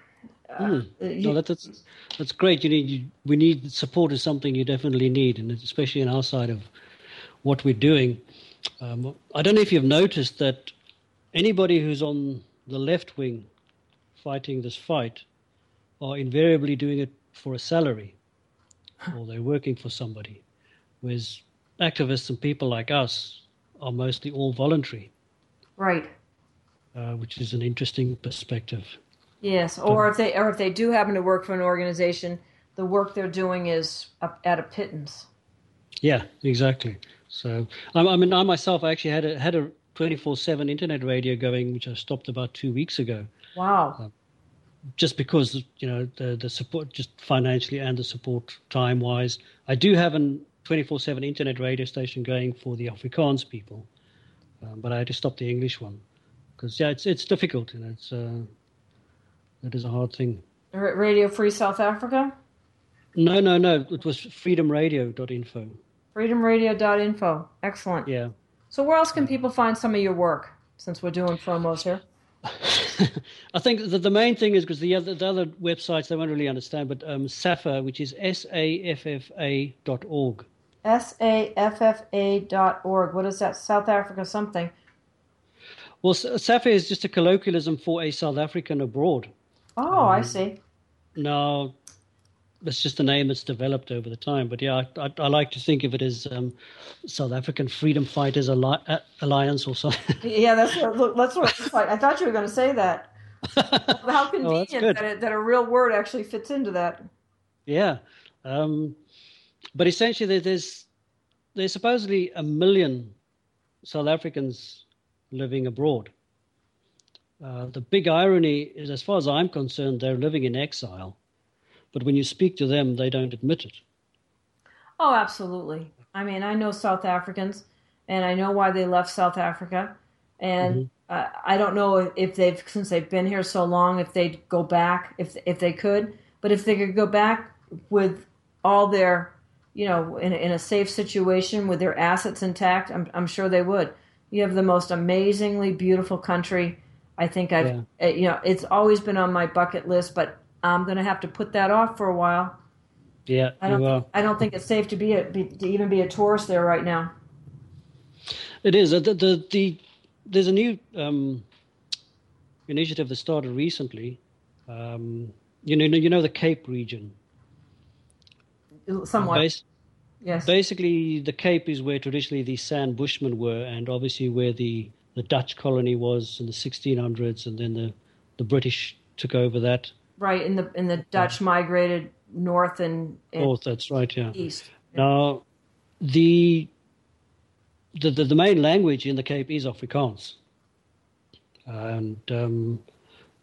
mm. uh, you, no, that's that's great. You need you, we need support is something you definitely need, and especially in our side of what we're doing. Um, I don't know if you've noticed that anybody who's on the left wing fighting this fight are invariably doing it for a salary or they're working for somebody. Whereas activists and people like us are mostly all voluntary. Right. Uh, which is an interesting perspective. Yes, or if they or if they do happen to work for an organization, the work they're doing is at a pittance. Yeah, exactly. So I, I mean, I myself I actually had a had a twenty four seven internet radio going, which I stopped about two weeks ago. Wow. Uh, just because you know the the support, just financially and the support time wise, I do have an twenty four seven internet radio station going for the Afrikaans people, um, but I had to stop the English one because yeah, it's it's difficult. You know, it's uh, it is a hard thing. Radio Free South Africa. No, no, no. It was freedomradio.info. Freedomradio.info. Excellent. Yeah. So where else can people find some of your work since we're doing promos here? I think the, the main thing is because the other the other websites they won't really understand, but um, SAFFA, which is S A F F A dot org. S A F F A dot org. What is that? South Africa something. Well, SAFFA is just a colloquialism for a South African abroad. Oh, um, I see. Now, that's just a name that's developed over the time. But yeah, I, I, I like to think of it as um, South African Freedom Fighters Alli- Alliance or something. yeah, that's what, look, that's what it's like. I thought you were going to say that. How oh, convenient oh, that, it, that a real word actually fits into that. Yeah, um, but essentially, there's there's supposedly a million South Africans living abroad. Uh, the big irony is, as far as I'm concerned, they're living in exile but when you speak to them, they don't admit it. Oh, absolutely. I mean, I know South Africans, and I know why they left South Africa, and mm-hmm. uh, I don't know if they've since they've been here so long if they'd go back if if they could, but if they could go back with all their, you know, in in a safe situation with their assets intact, I'm I'm sure they would. You have the most amazingly beautiful country. I think I've, yeah. Uh, you know, it's always been on my bucket list, but I'm going to have to put that off for a while. Yeah, I don't. Think, I don't think it's safe to be, a, be to even be a tourist there right now. It is. The the, the there's a new um, initiative that started recently. Um, you know, you know the Cape region. Somewhat. Bas- yes. Basically, the Cape is where traditionally the San Bushmen were, and obviously where the the Dutch colony was in the 1600s, and then the the British took over that. Right, in the in the Dutch migrated north and, and north. That's right. Yeah. East. Now, the, the the, the main language in the Cape is Afrikaans, and um,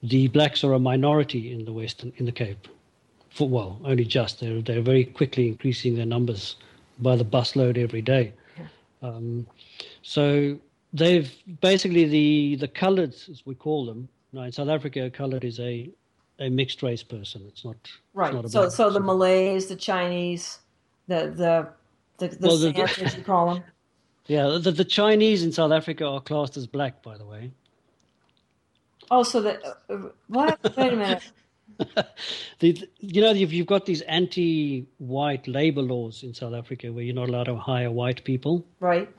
the blacks are a minority in the Western in the Cape. For well, only just they're they're very quickly increasing their numbers by the busload every day. Yeah. Um, so they've basically the the coloured, as we call them. Now in South Africa, coloured is a a mixed race person. It's not right. It's not so so the Malays, the Chinese, the the the, the, well, the, you call them. Yeah, the, the Chinese in South Africa are classed as black, by the way. Oh, so that uh, what? Wait a minute. the, you know, you've, you've got these anti-white labor laws in South Africa where you're not allowed to hire white people. Right.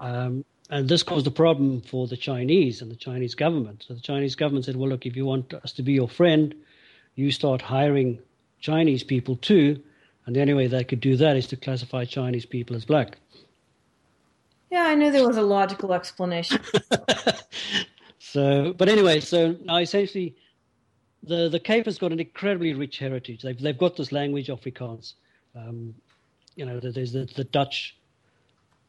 Um, and this caused a problem for the Chinese and the Chinese government. So the Chinese government said, well, look, if you want us to be your friend, you start hiring Chinese people too, and the only way they could do that is to classify Chinese people as black. Yeah, I knew there was a logical explanation. so, but anyway, so now essentially, the the Cape has got an incredibly rich heritage. They've they've got this language Afrikaans. Um, you know, there's the, the Dutch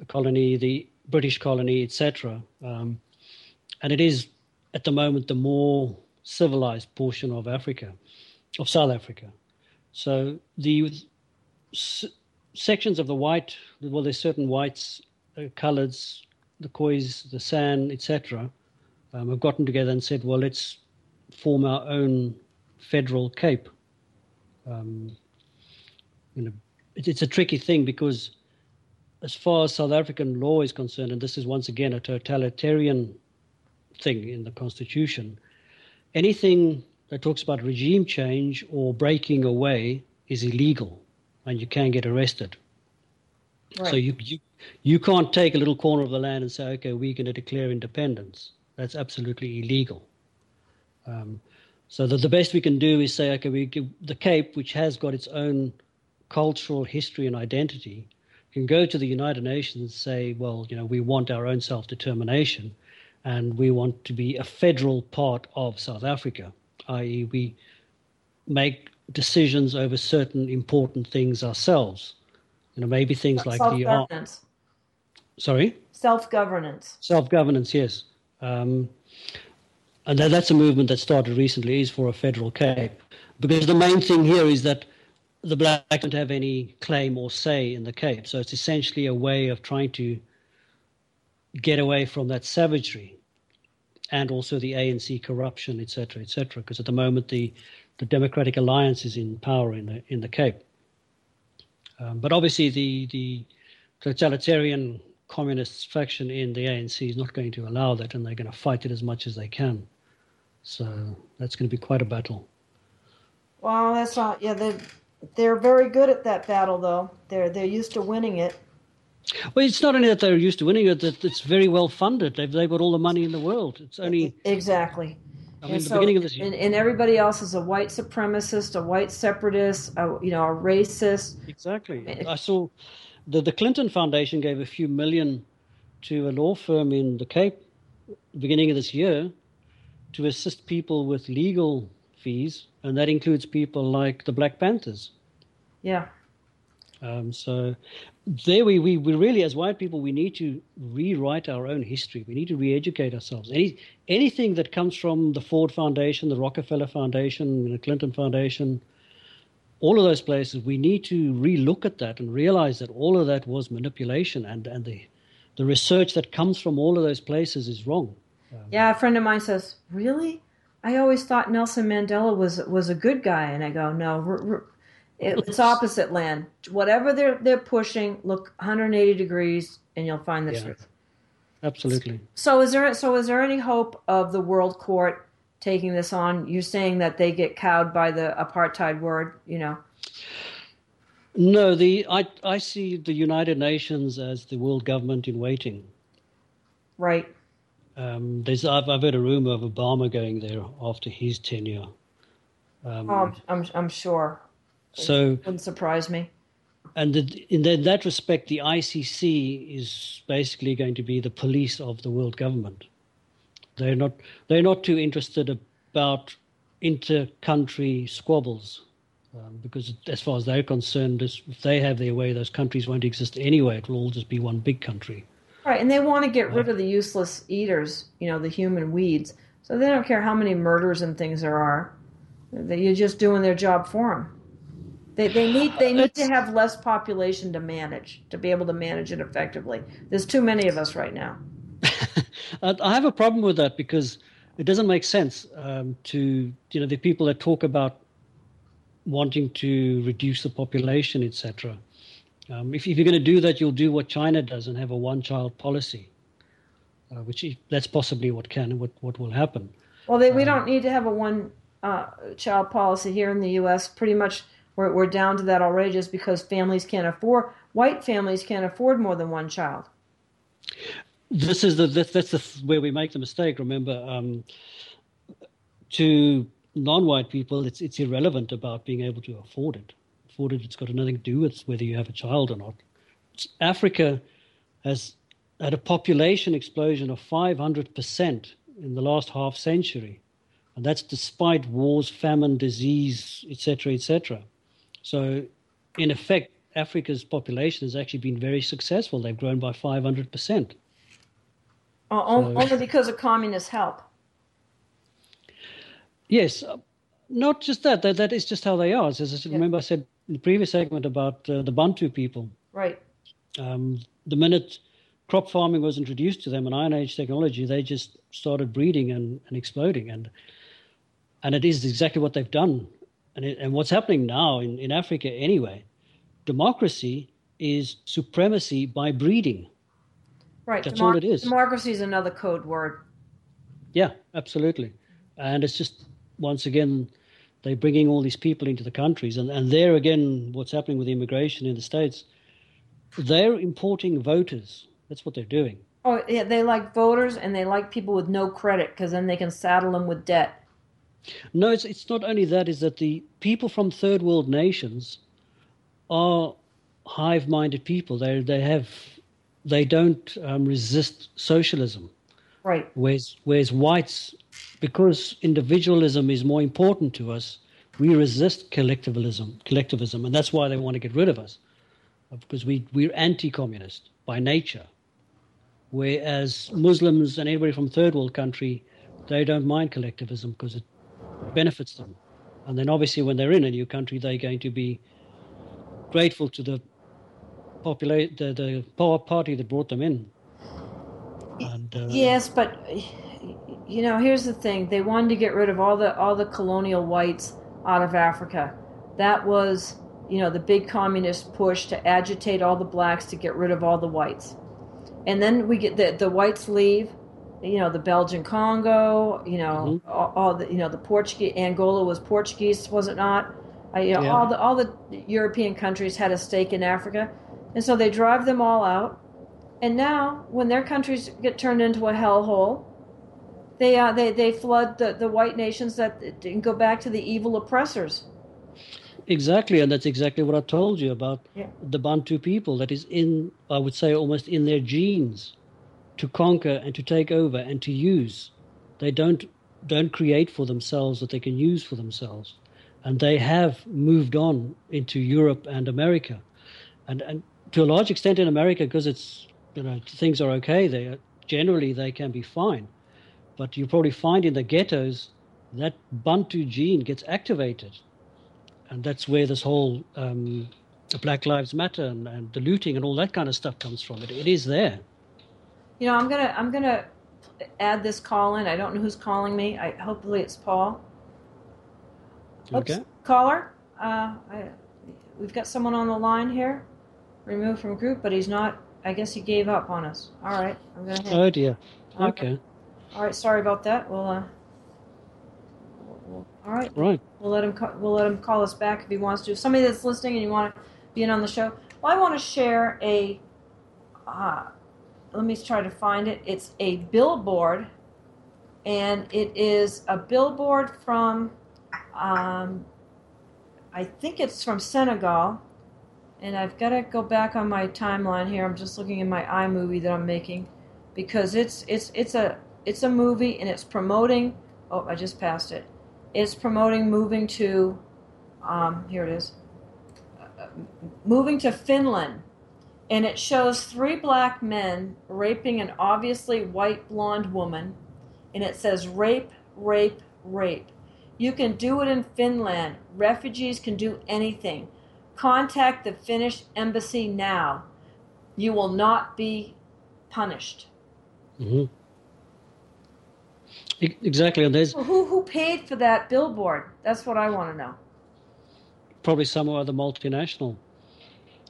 colony, the British colony, etc. Um, and it is at the moment the more civilized portion of Africa of South Africa. So the s- sections of the white, well, there's certain whites, uh, coloreds, the Khois, the San, etc., um, have gotten together and said, well, let's form our own federal cape. Um, you know, it, it's a tricky thing because, as far as South African law is concerned, and this is once again a totalitarian thing in the constitution, anything that talks about regime change or breaking away is illegal and you can get arrested. Right. So you, you you can't take a little corner of the land and say, okay, we're going to declare independence. That's absolutely illegal. Um, so the, the best we can do is say, okay, we give the Cape, which has got its own cultural history and identity, can go to the United Nations and say, well, you know, we want our own self-determination, and we want to be a federal part of South Africa i.e., we make decisions over certain important things ourselves. You know, maybe things like the sorry Self-governance. self-governance. Yes, um, and that, that's a movement that started recently. Is for a federal cape because the main thing here is that the black don't have any claim or say in the cape. So it's essentially a way of trying to get away from that savagery and also the ANC corruption, etc., etc. Because at the moment the the Democratic Alliance is in power in the in the Cape. Um, but obviously the the totalitarian communist faction in the ANC is not going to allow that, and they're going to fight it as much as they can. So that's going to be quite a battle. Well, that's not. Yeah, they're they're very good at that battle, though. They're they're used to winning it. Well, it's not only that they're used to winning it; that it's very well funded. They've they've got all the money in the world. It's only exactly. I mean, And so- beginning of this year. And, and everybody else is a white supremacist, a white separatist, a, you know, a racist. Exactly. It- I saw the the Clinton Foundation gave a few million to a law firm in the Cape beginning of this year to assist people with legal fees, and that includes people like the Black Panthers. Yeah. Um, so there we, we, we really, as white people, we need to rewrite our own history. We need to re-educate ourselves. Any anything that comes from the Ford Foundation, the Rockefeller Foundation, the Clinton Foundation, all of those places, we need to re-look at that and realize that all of that was manipulation, and and the the research that comes from all of those places is wrong. Um, yeah, a friend of mine says, "Really? I always thought Nelson Mandela was was a good guy." And I go, "No, r- r- it's opposite land. Whatever they're they're pushing, look 180 degrees, and you'll find the Yeah. truth." Absolutely. So is there so is there any hope of the World Court taking this on? You're saying that they get cowed by the apartheid word, you know? No, the I I see the United Nations as the world government in waiting. Right. Um, there's I've, I've heard a rumor of Obama going there after his tenure. Um, Um, I'm I'm sure. So, Wouldn't surprise me. and the, in that, that respect, the ICC is basically going to be the police of the world government. They're not they're not too interested about inter-country squabbles, um, because as far as they're concerned, if they have their way, those countries won't exist anyway. It will all just be one big country. Right, and they want to get rid of the useless eaters, you know, the human weeds. So they don't care how many murders and things there are. That you're just doing their job for them. They, they need they need to have less population to manage to be able to manage it effectively. There's too many of us right now. I have a problem with that because it doesn't make sense um, to you know the people that talk about wanting to reduce the population, etc. Um, if, if you're going to do that, you'll do what China does and have a one-child policy, uh, which is, that's possibly what can what what will happen. Well, they, we don't need to have a one uh, child policy here in the U.S. Pretty much, we're, we're down to that already, just because families can't afford white families can't afford more than one child. This is the that, that's the where we make the mistake. Remember, um, to non-white people, it's it's irrelevant about being able to afford it. Afford it. It's got nothing to do with whether you have a child or not. Africa has had a population explosion of 500% in the last half century, and that's despite wars, famine, disease, etc., etc. So, in effect, Africa's population has actually been very successful. They've grown by 500%. Uh, So- Only because of communist help. Yes, not just that. That, that is just how they are. As I said, Yeah. remember, I said in the previous segment about uh, the Bantu people. Right. Um, the minute crop farming was introduced to them and Iron Age technology, they just started breeding and, and exploding. And and it is exactly what they've done. And it, and what's happening now in, in Africa anyway, democracy is supremacy by breeding. Right. That's all it is. Democracy is another code word. Yeah, absolutely. And it's just once again they're bringing all these people into the countries, and and there again, what's happening with immigration in the states? They're importing voters. That's what they're doing. Oh, yeah, they like voters and they like people with no credit because then they can saddle them with debt. No, it's it's not only that. Is that the people from third world nations are hive-minded people. They they have they don't um, resist socialism. Right. Whereas, whereas whites, because individualism is more important to us, we resist collectivism, collectivism, and that's why they want to get rid of us. because we, we're anti communist by nature. Whereas Muslims and anybody from third world country, they don't mind collectivism because it benefits them. And then obviously, when they're in a new country, they're going to be grateful to the populate the, the party that brought them in. And, uh, yes, but you know, here's the thing: they wanted to get rid of all the all the colonial whites out of Africa. That was, you know, the big communist push to agitate all the blacks to get rid of all the whites. And then we get the the whites leave, you know, the Belgian Congo, you know, mm-hmm. all, all, the you know the Portuguese Angola was Portuguese, was it not? Uh, you know, yeah. all the all the European countries had a stake in Africa, and so they drive them all out. And now, when their countries get turned into a hellhole, they uh, they they flood the, the white nations that and go back to the evil oppressors. Exactly, and that's exactly what I told you about yeah. the Bantu people. That is in, I would say, almost in their genes, to conquer and to take over and to use. They don't don't create for themselves what they can use for themselves, and they have moved on into Europe and America, and and to a large extent in America because it's you know things are okay there. Generally, they can be fine but you probably find in the ghettos that Bantu gene gets activated. And that's where this whole um, Black Lives Matter and, and, the looting and all that kind of stuff comes from. It, it is there. You know, I'm gonna I'm gonna add this call in. I don't know who's calling me. I hopefully it's Paul. Oops. Okay. Caller, uh, I, we've got someone on the line here. Removed from group, but he's not. I guess he gave up on us. All right, I'm gonna. Oh dear. okay. okay. All right, sorry about that. We'll, uh, we'll all right. Right. We'll let him. Ca- we'll let him call us back if he wants to. If somebody that's listening and you want to be in on the show, well, I want to share a. Uh, let me try to find it. It's a billboard, and it is a billboard from. Um, I think it's from Senegal, and I've got to go back on my timeline here. I'm just looking in my iMovie that I'm making, because it's it's it's a it's a movie and it's promoting. Oh, I just passed it. It's promoting moving to. Um, here it is. Uh, moving to Finland, and it shows three black men raping an obviously white blonde woman, and it says rape, rape, rape. You can do it in Finland. Refugees can do anything. Contact the Finnish embassy now. You will not be punished. Mm-hmm. Exactly, and there's who who paid for that billboard? That's what I want to know. Probably some other multinational.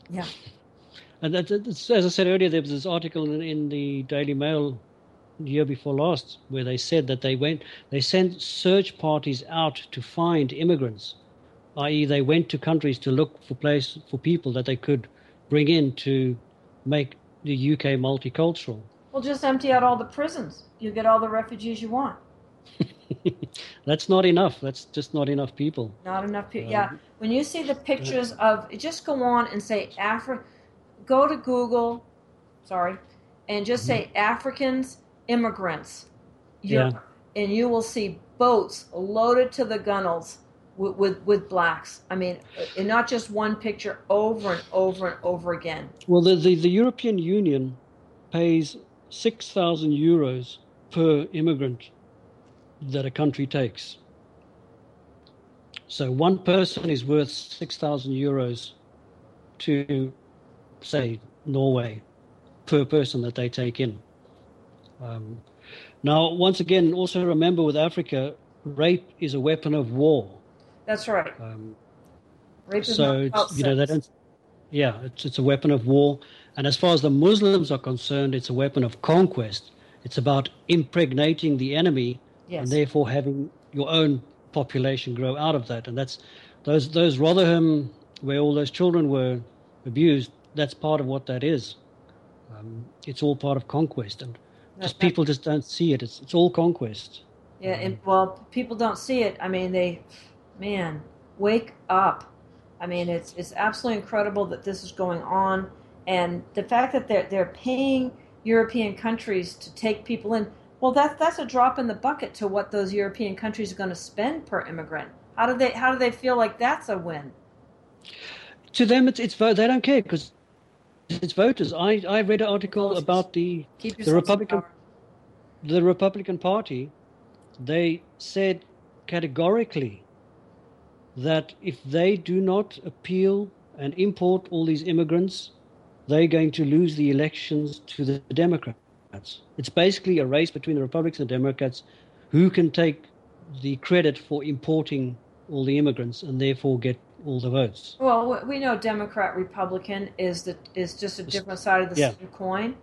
Yeah. And that, as I said earlier, there was this article in, in the Daily Mail the year before last where they said that they went, they sent search parties out to find immigrants, i.e., they went to countries to look for place for people that they could bring in to make the UK multicultural. Well, just empty out all the prisons. You get all the refugees you want. That's not enough. That's just not enough people. Not enough people. Uh, yeah. When you see the pictures of, just go on and say Afri, go to Google, sorry, and just say mm-hmm. Africans, immigrants. Yeah. And you will see boats loaded to the gunnels with, with, with blacks. I mean, and not just one picture over and over and over again. Well, the, the, the European Union pays 6,000 euros per immigrant that a country takes. So one person is worth 6,000 euros to, say, Norway per person that they take in. Um, now, once again, also remember with Africa, rape is a weapon of war. That's right. Um, rape is so you know they don't. Yeah, it's it's a weapon of war. And as far as the Muslims are concerned, it's a weapon of conquest. It's about impregnating the enemy yes. and therefore having your own population grow out of that. And that's those those Rotherham, where all those children were abused. That's part of what that is. Um, it's all part of conquest, and just people just don't see it. It's it's all conquest. Yeah, and well, people don't see it. I mean, they, man, wake up. I mean, it's it's absolutely incredible that this is going on and the fact that they're they're paying European countries to take people in, well, that's that's a drop in the bucket to what those European countries are going to spend per immigrant. How do they how do they feel like that's a win? To them, it's it's they don't care because its voters. I, I read an article about the the Republican the Republican Party. They said categorically that if they do not appeal and import all these immigrants, they're going to lose the elections to the Democrats. It's basically a race between the Republicans and Democrats who can take the credit for importing all the immigrants and therefore get all the votes. Well, we know Democrat Republican is the is just a different side of the yeah. same coin.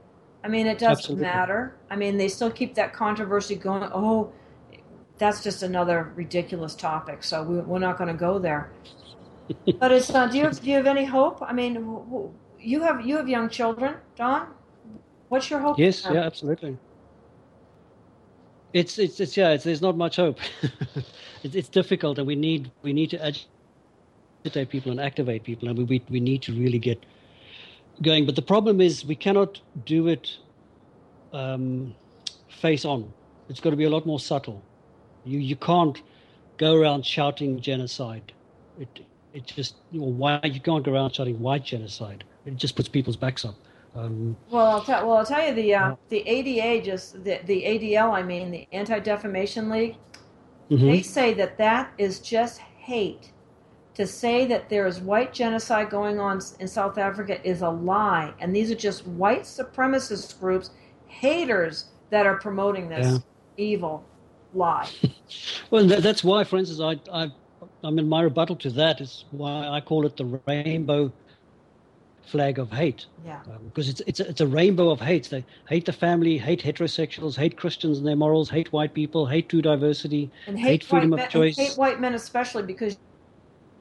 I mean, it doesn't Absolutely. matter. I mean, they still keep that controversy going. Oh, that's just another ridiculous topic. So we, we're not going to go there. but it's not. Do you have, do you have any hope? I mean, you have you have young children, Don. What's your hope? Yes, yeah, absolutely. It's it's it's yeah. It's, there's not much hope. it's, it's difficult, and we need we need to agitate people and activate people, and we we need to really get going. But the problem is we cannot do it um, face on. It's got to be a lot more subtle. You you can't go around shouting genocide. It it just you know, why you can't go around shouting white genocide. It just puts people's backs up. Um, well, I'll tell well I'll tell you the uh, the ADA just the the ADL I mean the Anti Defamation League. Mm-hmm. They say that that is just hate. To say that there is white genocide going on in South Africa is a lie, and these are just white supremacist groups, haters that are promoting this yeah. evil lie. well, that's why, for instance, I, I, I mean, my rebuttal to that is why I call it the rainbow flag of hate. Yeah. Um, because it's it's a, it's a rainbow of hates. They hate the family, hate heterosexuals, hate Christians and their morals, hate white people, hate true diversity, and hate, hate freedom of men, choice. hate white men especially because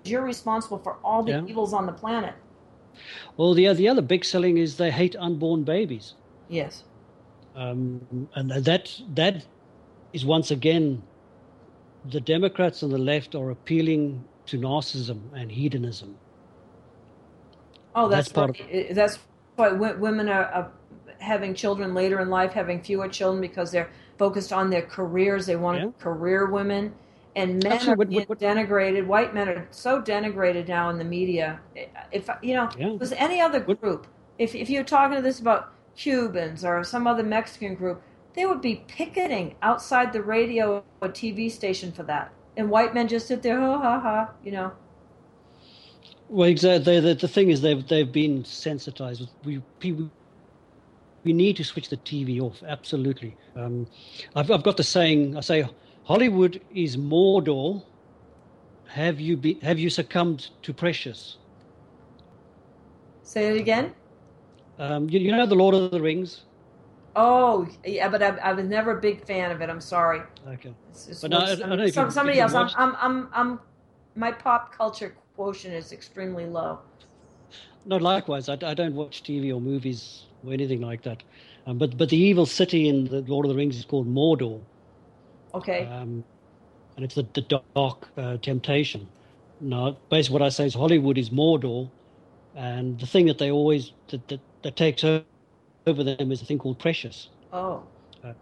you're responsible for all the yeah. evils on the planet. Well, the the other big selling is they hate unborn babies. Yes. Um, and that that is once again the Democrats on the left are appealing to narcissism and hedonism. Oh, that's, that's part right. of, that's why women are, are, having children later in life, having fewer children because they're focused on their careers. They want yeah. career women, and men Absolutely. are being denigrated. White men are so denigrated now in the media. If you know, yeah. was any other group, if if you're talking to this about Cubans or some other Mexican group, they would be picketing outside the radio or TV station for that. And white men just sit there, ha ha ha, you know. Well, exactly. The, the thing is, they've they've been sensitized. We people, we need to switch the TV off. Absolutely. Um, I've I've got the saying. I say, Hollywood is Mordor. Have you be, Have you succumbed to Precious? Say it again. Um, you, you know the Lord of the Rings. Oh, yeah, but I, I, was never a big fan of it. I'm sorry. Okay. It's, it's but no, I, I don't somebody else. I'm, I'm, I'm, I'm, my pop culture quotient is extremely low. No, likewise. I, I don't watch TV or movies or anything like that. Um, but, but the evil city in the Lord of the Rings is called Mordor. Okay. Um, and it's the, the dark uh, temptation. Now, basically, what I say is Hollywood is Mordor, and the thing that they always that, that, that takes over them is a thing called precious. Oh. Uh,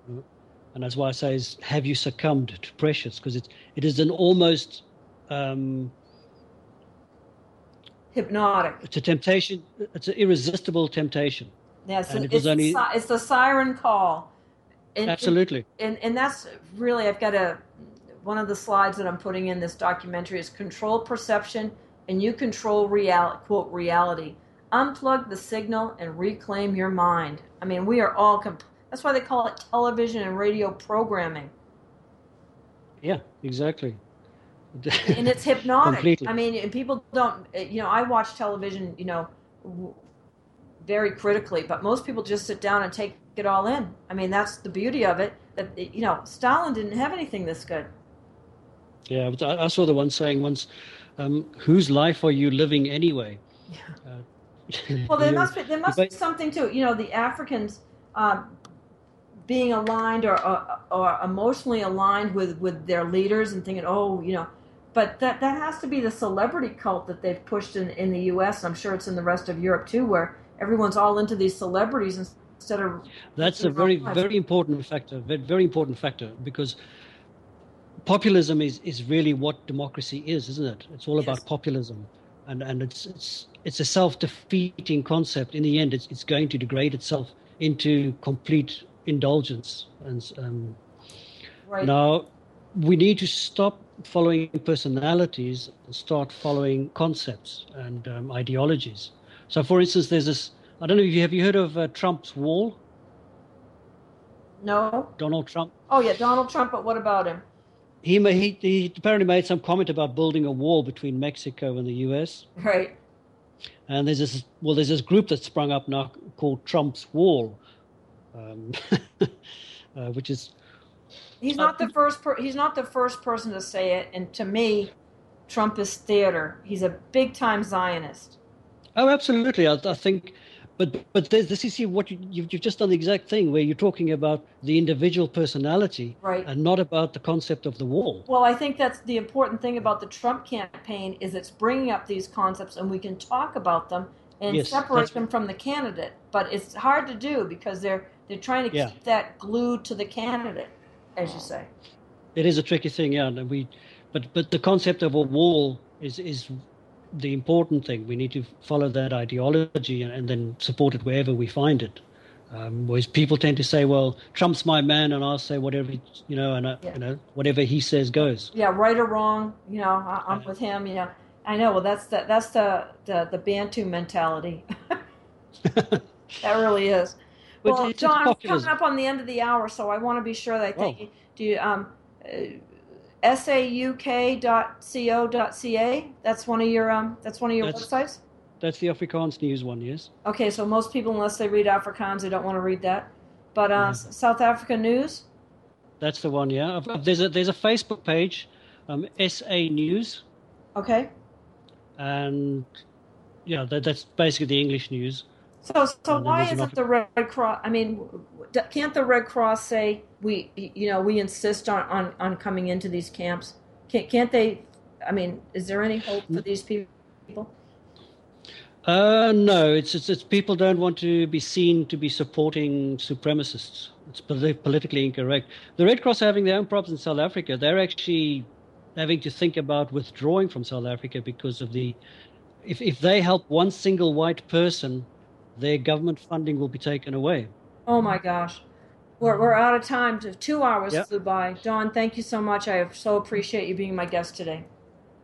and that's why I say is have you succumbed to precious because it it is an almost um, hypnotic. It's a temptation. It's an irresistible temptation. Yes, and it it's, only, it's the siren call. And, absolutely. And, and that's really I've got a one of the slides that I'm putting in this documentary is control perception and you control real quote reality unplug the signal and reclaim your mind. I mean, we are all comp- that's why they call it television and radio programming. Yeah, exactly. and it's hypnotic. Completely. I mean, and people don't you know, I watch television, you know, very critically, but most people just sit down and take it all in. I mean, that's the beauty of it that you know, Stalin didn't have anything this good. Yeah, I saw the one saying once, um, "Whose life are you living anyway?" Yeah. Uh, well, there must be there must be something too. You know, the Africans um, being aligned or, or, or emotionally aligned with with their leaders and thinking, oh, you know, but that that has to be the celebrity cult that they've pushed in in the U.S. I'm sure it's in the rest of Europe too, where everyone's all into these celebrities instead of. That's a very very important factor. Very important factor because populism is is really what democracy is, isn't it? It's all yes. about populism and and it's it's it's a self-defeating concept. In the end, it's it's going to degrade itself into complete indulgence. And um, Right. now, we need to stop following personalities and start following concepts and um, ideologies. So, for instance, there's this. I don't know if you have you heard of uh, Trump's wall, No. Donald Trump. Oh yeah, Donald Trump. But what about him? He, he he apparently made some comment about building a wall between Mexico and the U.S. Right. And there's this well, there's this group that sprung up now called Trump's Wall, um, uh, which is He's Uh, not the first. Per- he's not the first person to say it. And to me, Trump is theater. He's a big time Zionist. oh, absolutely. I, I think, but but there's this. See, what you, you've, you've just done the exact thing where you're talking about the individual personality Right. and not about the concept of the wall. Well, I think that's the important thing about the Trump campaign is it's bringing up these concepts and we can talk about them and Yes, separate them from the candidate. But it's hard to do because they're they're trying to Yeah. keep that glued to the candidate, as you say. It is a tricky thing, yeah. And we, but but the concept of a wall is is the important thing. We need to follow that ideology and, and then support it wherever we find it. Um, whereas people tend to say, "Well, Trump's my man," and I'll say whatever you know, and I, Yeah. you know whatever he says goes. Yeah, right or wrong, you know, I, I'm with him. You know, I know. Well, that's the that's the the, the Bantu mentality. that really is. Well, it's- it's John, I'm coming up on the end of the hour, so I want to be sure that I Oh. you. Do you um, uh, sauk.co.ca? That's one of your um, that's one of your That's- websites. That's the Afrikaans news one, yes. Okay, so most people, unless they read Afrikaans, they don't want to read that. But uh, Yeah. South Africa News. That's the one, yeah. There's a there's a Facebook page, um, SA News, Okay. and yeah, that, that's basically the English news. So, so why isn't the Red Cross? I mean, can't the Red Cross say we, you know, we insist on on, on coming into these camps? Can't, can't they? I mean, is there any hope for these people? Uh, no, it's, it's it's people don't want to be seen to be supporting supremacists. It's poli- politically incorrect. The Red Cross are having their own problems in South Africa. They're actually having to think about withdrawing from South Africa because of the if if they help one single white person, their government funding will be taken away. Oh my gosh, we're we're out of time. Two hours Yep. flew by. Don, thank you so much. I so appreciate you being my guest today.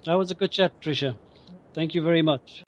That was a good chat, Tricia. Thank you very much.